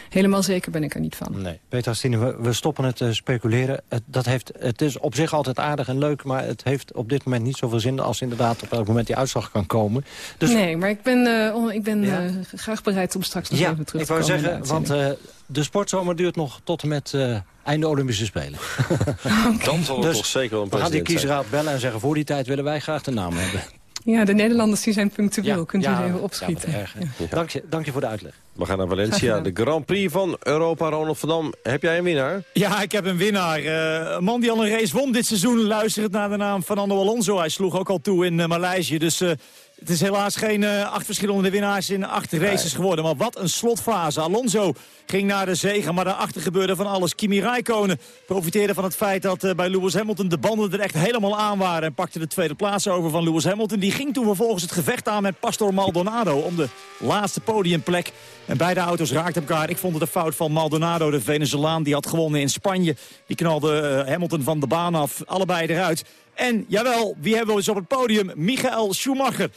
helemaal zeker ben ik er niet van. Nee. Peter Astine, we, we stoppen het uh, speculeren. Het, dat heeft, het is op zich altijd aardig en leuk... maar het heeft op dit moment niet zoveel zin... als inderdaad op elk moment die uitslag kan komen. Dus... Nee, maar ik ben, uh, ik ben ja. uh, graag bereid om straks nog ja, even terug te komen. ik wou zeggen, want de sportzomer duurt nog tot en met... Einde Olympische Spelen. *laughs* okay. Dan zal het dus toch zeker wel een We gaan die kiesraad bellen en zeggen... voor die tijd willen wij graag de naam hebben. Ja, de Nederlanders die zijn punctueel. Ja, Kunt u ja, even opschieten. Ja, ja. Dank, je, dank je voor de uitleg. We gaan naar Valencia. De Grand Prix van Europa. Ronald van Dam, heb jij een winnaar? Ja, ik heb een winnaar. Uh, een man die al een race won dit seizoen. Luisterend naar de naam Fernando Alonso. Hij sloeg ook al toe in uh, Maleisië. Dus uh, Het is helaas geen uh, acht verschillende winnaars in acht races geworden. Maar wat een slotfase. Alonso ging naar de zegen, maar daarachter gebeurde van alles. Kimi Räikkönen profiteerde van het feit dat uh, bij Lewis Hamilton de banden er echt helemaal aan waren. En pakte de tweede plaats over van Lewis Hamilton. Die ging toen vervolgens het gevecht aan met Pastor Maldonado om de laatste podiumplek. En beide auto's raakten elkaar. Ik vond het een fout van Maldonado, de Venezolaan. Die had gewonnen in Spanje. Die knalde uh, Hamilton van de baan af. Allebei eruit. En jawel, wie hebben we dus op het podium? Michael Schumacher.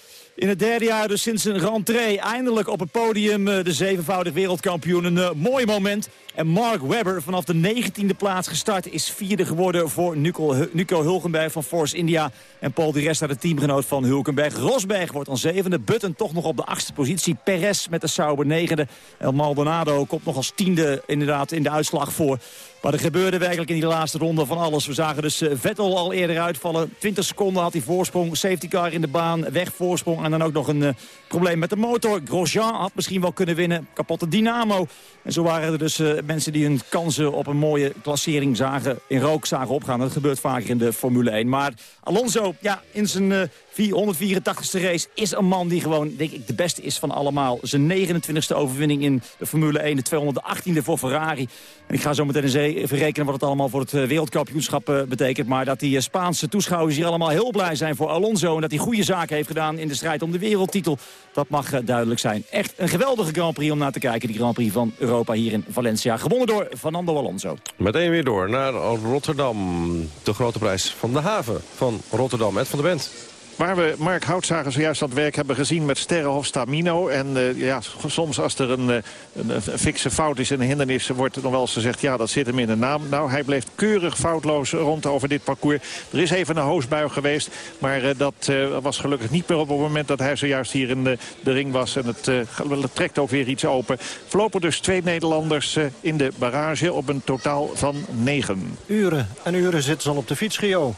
In het derde jaar dus sinds een rentree eindelijk op het podium eh, de zevenvoudig wereldkampioen. Een uh, mooi moment. En Mark Webber vanaf de negentiende plaats gestart is vierde geworden voor Nico, Hulkenberg van Force India. En Paul Di Resta, de teamgenoot van Hulkenberg. Rosberg wordt dan zevende. Button toch nog op de achtste positie. Perez met de Sauber negende. En Maldonado komt nog als tiende inderdaad in de uitslag voor. Maar er gebeurde werkelijk in die laatste ronde van alles. We zagen dus Vettel al eerder uitvallen. 20 seconden had hij voorsprong. Safety car in de baan. Weg voorsprong. En dan ook nog een uh, probleem met de motor. Grosjean had misschien wel kunnen winnen. Kapotte dynamo. En zo waren er dus uh, mensen die hun kansen op een mooie klassering zagen, in rook zagen opgaan. Dat gebeurt vaker in de Formule 1. Maar Alonso, ja, in zijn uh, 484ste race is een man die gewoon, denk ik, de beste is van allemaal. Zijn 29ste overwinning in de Formule 1, de 218e voor Ferrari. Ik ga zo meteen eens even rekenen wat het allemaal voor het wereldkampioenschap uh, betekent. Maar dat die Spaanse toeschouwers hier allemaal heel blij zijn voor Alonso... en dat hij goede zaken heeft gedaan in de strijd om de wereldtitel. Dat mag duidelijk zijn. Echt een geweldige Grand Prix om naar te kijken. Die Grand Prix van Europa hier in Valencia. Gewonnen door Fernando Alonso. Meteen weer door naar Rotterdam. De grote prijs van de haven van Rotterdam. Ed van de Bent. Waar we Mark Houtzager zojuist aan het werk hebben gezien met Sterrenhof Stamino. En uh, ja, soms als er een, een, een, fikse fout is en een hindernis... wordt er nog wel eens gezegd, ja, dat zit hem in de naam. Nou, hij bleef keurig foutloos rond over dit parcours. Er is even een hoosbui geweest. Maar uh, dat was gelukkig niet meer op het moment dat hij zojuist hier in de, de ring was. En het, trekt ook weer iets open. Voorlopig dus twee Nederlanders in de barrage op een totaal van negen. Uren en uren zitten ze al op de fiets, Gio.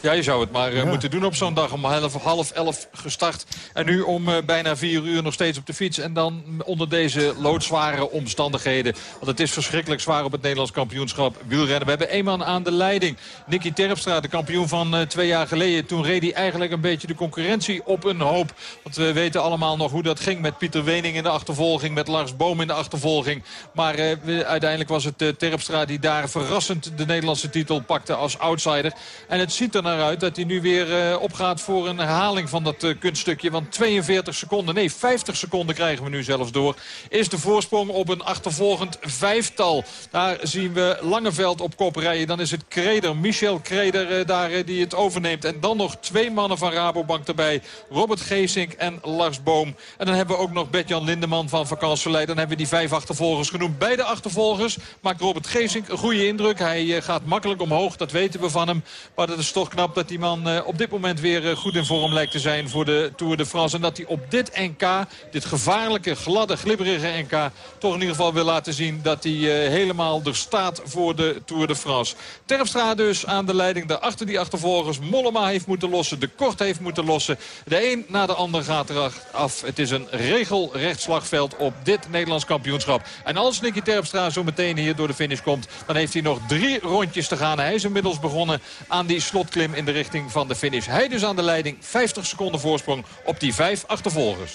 Ja, je zou het maar ja. moeten doen op zo'n dag. Om half, half elf gestart. En nu om uh, bijna vier uur nog steeds op de fiets. En dan onder deze loodzware omstandigheden. Want het is verschrikkelijk zwaar op het Nederlands kampioenschap wielrennen. We hebben één man aan de leiding. Nicky Terpstra, de kampioen van uh, twee jaar geleden. Toen reed hij eigenlijk een beetje de concurrentie op een hoop. Want we weten allemaal nog hoe dat ging met Pieter Wening in de achtervolging. Met Lars Boom in de achtervolging. Maar uiteindelijk was het Terpstra die daar verrassend de Nederlandse titel pakte als outsider. En het ziet er naar uit dat hij nu weer uh, opgaat voor een herhaling van dat uh, kunststukje. Want 42 seconden, nee 50 seconden krijgen we nu zelfs door. Is de voorsprong op een achtervolgend vijftal. Daar zien we Langeveld op kop rijden. Dan is het Kreder, Michel Kreder uh, daar die het overneemt. En dan nog twee mannen van Rabobank erbij. Robert Geesink en Lars Boom. En dan hebben we ook nog Bert-Jan Lindeman van Vakantselei. Dan hebben we die vijf achtervolgers genoemd. Beide achtervolgers maakt Robert Geesink een goede indruk. Hij gaat makkelijk omhoog, dat weten we van hem. Maar dat is toch knap dat die man uh, op dit moment weer uh, goed in vorm lijkt te zijn voor de Tour de France. En dat hij op dit NK, dit gevaarlijke, gladde, glibberige NK... toch in ieder geval wil laten zien dat hij uh, helemaal er staat voor de Tour de France. Terpstra dus aan de leiding. Daarachter die achtervolgers Mollema heeft moeten lossen. De Kort heeft moeten lossen. De een na de ander gaat eraf. Het is een regelrecht slagveld op dit Nederlands kampioenschap. En als Nicky Terpstra zo meteen hier door de finish komt... dan heeft hij nog drie rondjes te gaan. Hij is inmiddels begonnen aan die slotklim in de richting van de finish. Hij dus aan de leiding. 50 seconden voorsprong op die vijf achtervolgers.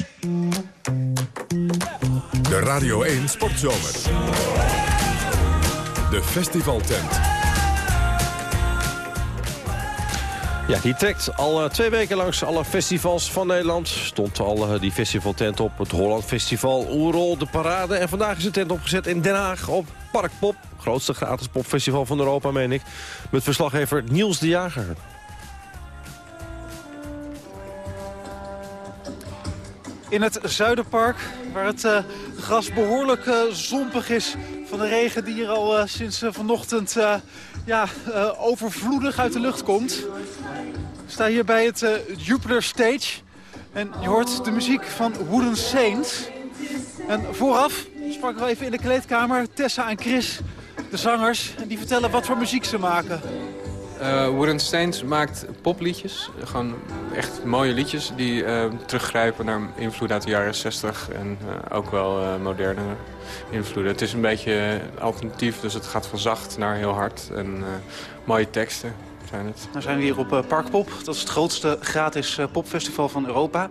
De Radio 1 Sportzomer. De festivaltent. Ja, die trekt al uh, twee weken langs alle festivals van Nederland. Stond al uh, die festivaltent op het Holland Festival, Oerol, de Parade. En vandaag is de tent opgezet in Den Haag op Parkpop. Grootste gratis popfestival van Europa, meen ik. Met verslaggever Niels de Jager. in het Zuiderpark. Waar het uh, gras behoorlijk uh, zompig is van de regen die hier al uh, sinds vanochtend ja, overvloedig uit de lucht komt. Ik sta hier bij het Jupiter Stage. En je hoort de muziek van Wooden Saints. En vooraf spraken we even in de kleedkamer Tessa en Chris, de zangers. En die vertellen wat voor muziek ze maken. Uh, Wooden Saints maakt popliedjes. Gewoon echt mooie liedjes die uh, teruggrijpen naar invloeden uit de jaren 60 en uh, ook wel moderne invloeden. Het is een beetje alternatief, dus het gaat van zacht naar heel hard en mooie teksten. zijn het. Zijn we hier op eh, Parkpop. Dat is het grootste gratis eh, popfestival van Europa.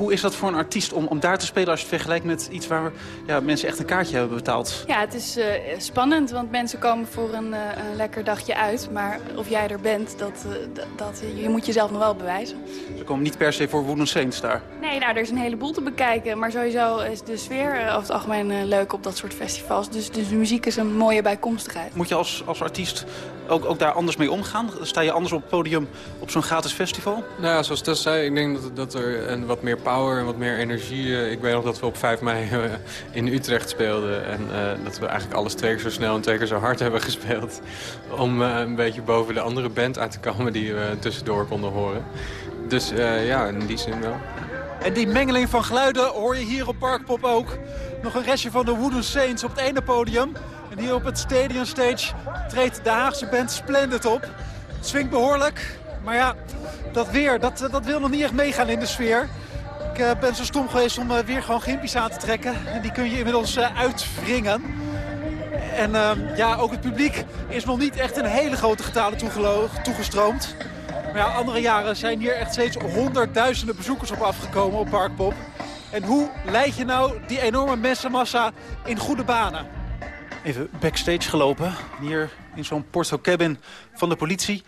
Hoe is dat voor een artiest om, om daar te spelen als je het vergelijkt met iets waar ja, mensen echt een kaartje hebben betaald? Ja, het is eh, spannend, want mensen komen voor een, eh, een lekker dagje uit. Maar of jij er bent, dat, d- dat, je moet jezelf nog wel bewijzen. Ze komen niet per se voor Wooden Saints daar. Nee, nou, er is een heleboel te bekijken. Maar sowieso is de sfeer eh, over het algemeen leuk op dat soort festivals. Dus, dus de muziek is een mooie bijkomstigheid. Moet je als, als artiest ook, ook daar anders mee omgaan? Sta je anders op het podium op zo'n gratis festival? Nou ja, zoals Tess zei, ik denk dat, dat er een wat meer power en wat meer energie... eh, ik weet nog dat we op 5 mei eh, in Utrecht speelden. En eh, dat we eigenlijk alles twee keer zo snel en twee keer zo hard *laughs* hebben gespeeld. Om een beetje boven de andere band uit te komen die we tussendoor konden horen. Dus ja, in die zin wel. En die mengeling van geluiden hoor je hier op Parkpop ook. Nog een restje van de Wooden Saints op het ene podium. En hier op het Stadium Stage treedt de Haagse band Splendid op. Het swingt behoorlijk. Maar ja, dat weer, dat, dat wil nog niet echt meegaan in de sfeer. Ik eh, ben zo stom geweest om eh, weer gewoon gimpies aan te trekken. En die kun je inmiddels eh, uitwringen. En ehm, ja, ook het publiek is nog niet echt in hele grote toegelo- toegestroomd. Maar ja, andere jaren zijn hier echt steeds honderdduizenden bezoekers op afgekomen op Parkpop. En hoe leid je nou die enorme mensenmassa in goede banen? Even backstage gelopen. Hier in zo'n porto cabin van de politie.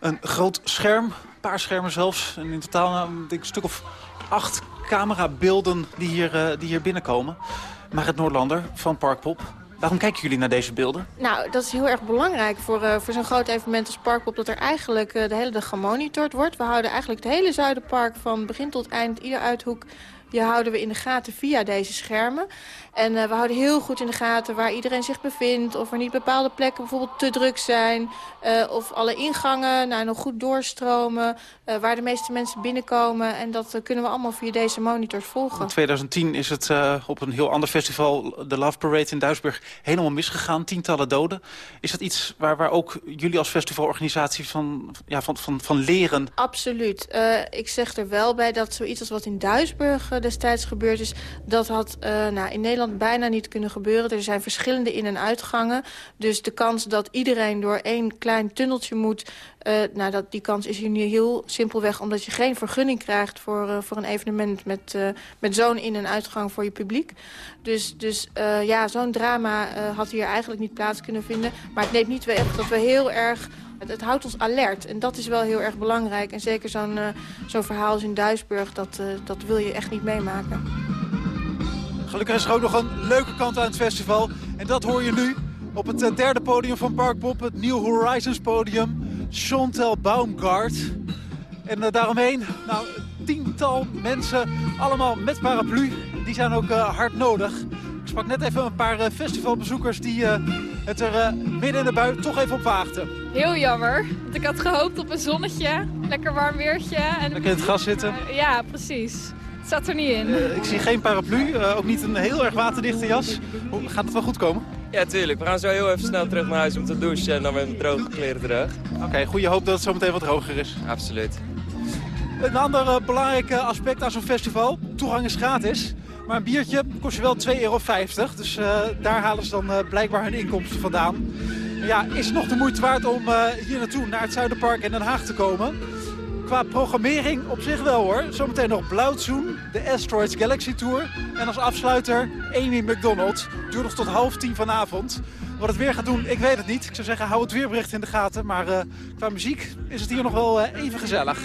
Een groot scherm, een paar schermen zelfs. En in totaal nou, denk ik, een stuk of acht camerabeelden die hier, eh, die hier binnenkomen. Marit Noordlander van Parkpop. Waarom kijken jullie naar deze beelden? Nou, dat is heel erg belangrijk voor, eh, voor zo'n groot evenement als Parkpop... dat er eigenlijk eh, de hele dag gemonitord wordt. We houden eigenlijk het hele Zuiderpark van begin tot eind, ieder uithoek... die houden we in de gaten via deze schermen. En eh, we houden heel goed in de gaten waar iedereen zich bevindt... of er niet bepaalde plekken bijvoorbeeld te druk zijn... eh, of alle ingangen nou, nog goed doorstromen... eh, waar de meeste mensen binnenkomen. En dat kunnen we allemaal via deze monitors volgen. In 2010 is het op een heel ander festival, de Love Parade in Duisburg, helemaal misgegaan. Tientallen doden. Is dat iets waar, waar ook jullie als festivalorganisatie van, ja, van, van, van leren? Absoluut. Ik zeg er wel bij dat zoiets als wat in Duisburg destijds gebeurd is... dat had nou, in Nederland bijna niet kunnen gebeuren. Er zijn verschillende in- en uitgangen. Dus de kans dat iedereen door één klein tunneltje moet... eh, nou, dat, die kans is hier nu heel simpelweg... omdat je geen vergunning krijgt voor, eh, voor een evenement... met, eh, met zo'n in- en uitgang voor je publiek. Dus, dus ja, zo'n drama had hier eigenlijk niet plaats kunnen vinden. Maar het neemt niet weg dat we heel erg... Het, houdt ons alert en dat is wel heel erg belangrijk. En zeker zo'n zo'n verhaal als in Duisburg, dat, dat wil je echt niet meemaken. Gelukkig is er ook nog een leuke kant aan het festival. En dat hoor je nu op het eh, derde podium van Parkpop, het New Horizons podium. Chantal Baumgart. En eh, daaromheen, nou, tiental mensen, allemaal met paraplu. Die zijn ook eh, hard nodig. Ik sprak net even een paar festivalbezoekers die het er midden in de bui toch even op waagden. Heel jammer, want ik had gehoopt op een zonnetje, lekker warm weertje. En Lekker in het gras zitten. Ja, precies. Het zat er niet in. Eh, ik zie geen paraplu, eh, ook niet een heel erg waterdichte jas. Hoe, gaat het wel goed komen? Ja, tuurlijk. We gaan zo heel even snel terug naar huis om te douchen en dan weer met droge kleren terug. Oké, goede hoop dat het zo meteen wat droger is. Absoluut. Een ander eh, belangrijk aspect aan zo'n festival. Toegang is gratis. Maar een biertje kost je wel 2,50 euro. Dus eh, daar halen ze dan eh, blijkbaar hun inkomsten vandaan. Ja, is het nog de moeite waard om eh, hier naartoe, naar het Zuiderpark in Den Haag te komen? Qua programmering op zich wel hoor. Zometeen nog Blauwtsoen, de Asteroids Galaxy Tour. En als afsluiter Amy McDonald. Duurt nog tot half tien vanavond. Wat het weer gaat doen, ik weet het niet. Ik zou zeggen, hou het weerbericht in de gaten. Maar eh, qua muziek is het hier nog wel eh, even gezellig.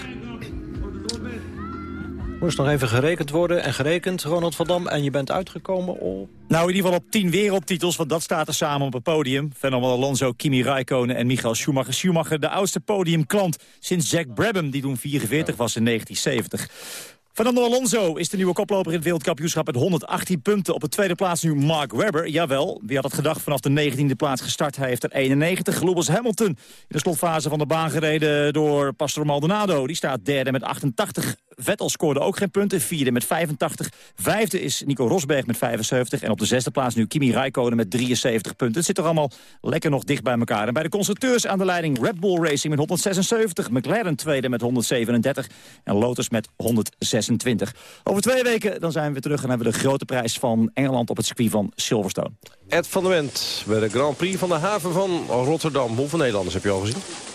Moest nog even gerekend worden en gerekend, Ronald van Dam. En je bent uitgekomen op... Nou, in ieder geval op 10 wereldtitels, want dat staat er samen op het podium. Fernando Alonso, Kimi Raikkonen en Michael Schumacher. Schumacher, de oudste podiumklant sinds Jack Brabham, die toen 44 was in 1970. Fernando Alonso is de nieuwe koploper in het wereldkampioenschap met 118 punten. Op de tweede plaats nu Mark Webber. Jawel, wie had het gedacht vanaf de 19e plaats gestart. Hij heeft er 91. Lewis Hamilton in de slotfase van de baan gereden door Pastor Maldonado. Die staat derde met 88. Vettel scoorde ook geen punten, vierde met 85. Vijfde is Nico Rosberg met 75. En op de zesde plaats nu Kimi Räikkönen met 73 punten. Het zit toch allemaal lekker nog dicht bij elkaar. En bij de constructeurs aan de leiding Red Bull Racing met 176. McLaren tweede met 137. En Lotus met 126. Over twee weken dan zijn we terug en hebben we de grote prijs van Engeland op het circuit van Silverstone. Ed van der Wendt bij de Grand Prix van de haven van Rotterdam. Hoeveel Nederlanders heb je al gezien?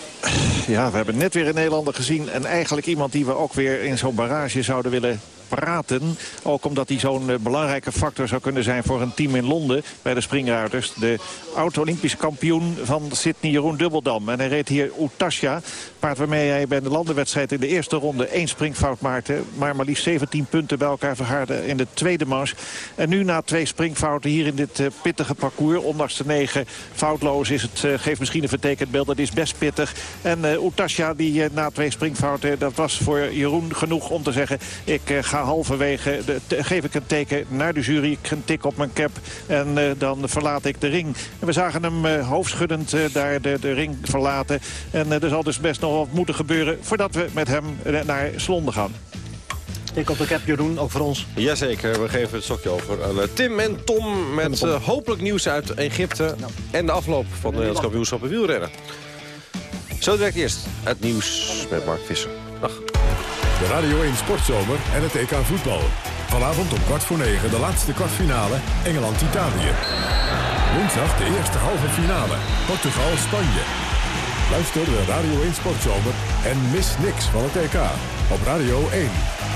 Ja, we hebben net weer een Nederlander gezien. En eigenlijk iemand die we ook weer in zo'n barrage zouden willen praten. Ook omdat hij zo'n eh, belangrijke factor zou kunnen zijn voor een team in Londen bij de springruiters. De oud-Olympisch kampioen van Sydney, Jeroen Dubbeldam. En hij reed hier Utasja, paard waarmee hij bij de landenwedstrijd in de eerste ronde één springfout maakte. Maar maar liefst 17 punten bij elkaar verhaarde in de tweede mars. En nu na twee springfouten hier in dit uh, pittige parcours, ondanks de negen foutloos is het, uh, geeft misschien een vertekend beeld. Dat is best pittig. En Utasja die na twee springfouten, dat was voor Jeroen genoeg om te zeggen... ik ga halverwege, de, geef ik een teken naar de jury. Ik een tik op mijn cap en uh, dan verlaat ik de ring. En we zagen hem uh, hoofdschuddend uh, daar de, de ring verlaten. En er zal dus best nog wat moeten gebeuren voordat we met hem naar Slonden gaan. Tik op de cap, Jeroen, ook voor ons. Jazeker, we geven het stokje over aan Tim en Tom... met Tom. hopelijk nieuws uit Egypte nou. en de afloop van de Nederlands kampioenschap in wielrennen. Zo direct eerst het nieuws met Mark Visser. Dag. De Radio 1 Sportzomer en het EK voetbal. Vanavond om kwart voor negen de laatste kwartfinale Engeland-Italië. Woensdag de eerste halve finale Portugal-Spanje. Luister de Radio 1 Sportzomer en mis niks van het EK. Op Radio 1.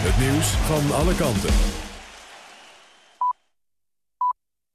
Het nieuws van alle kanten.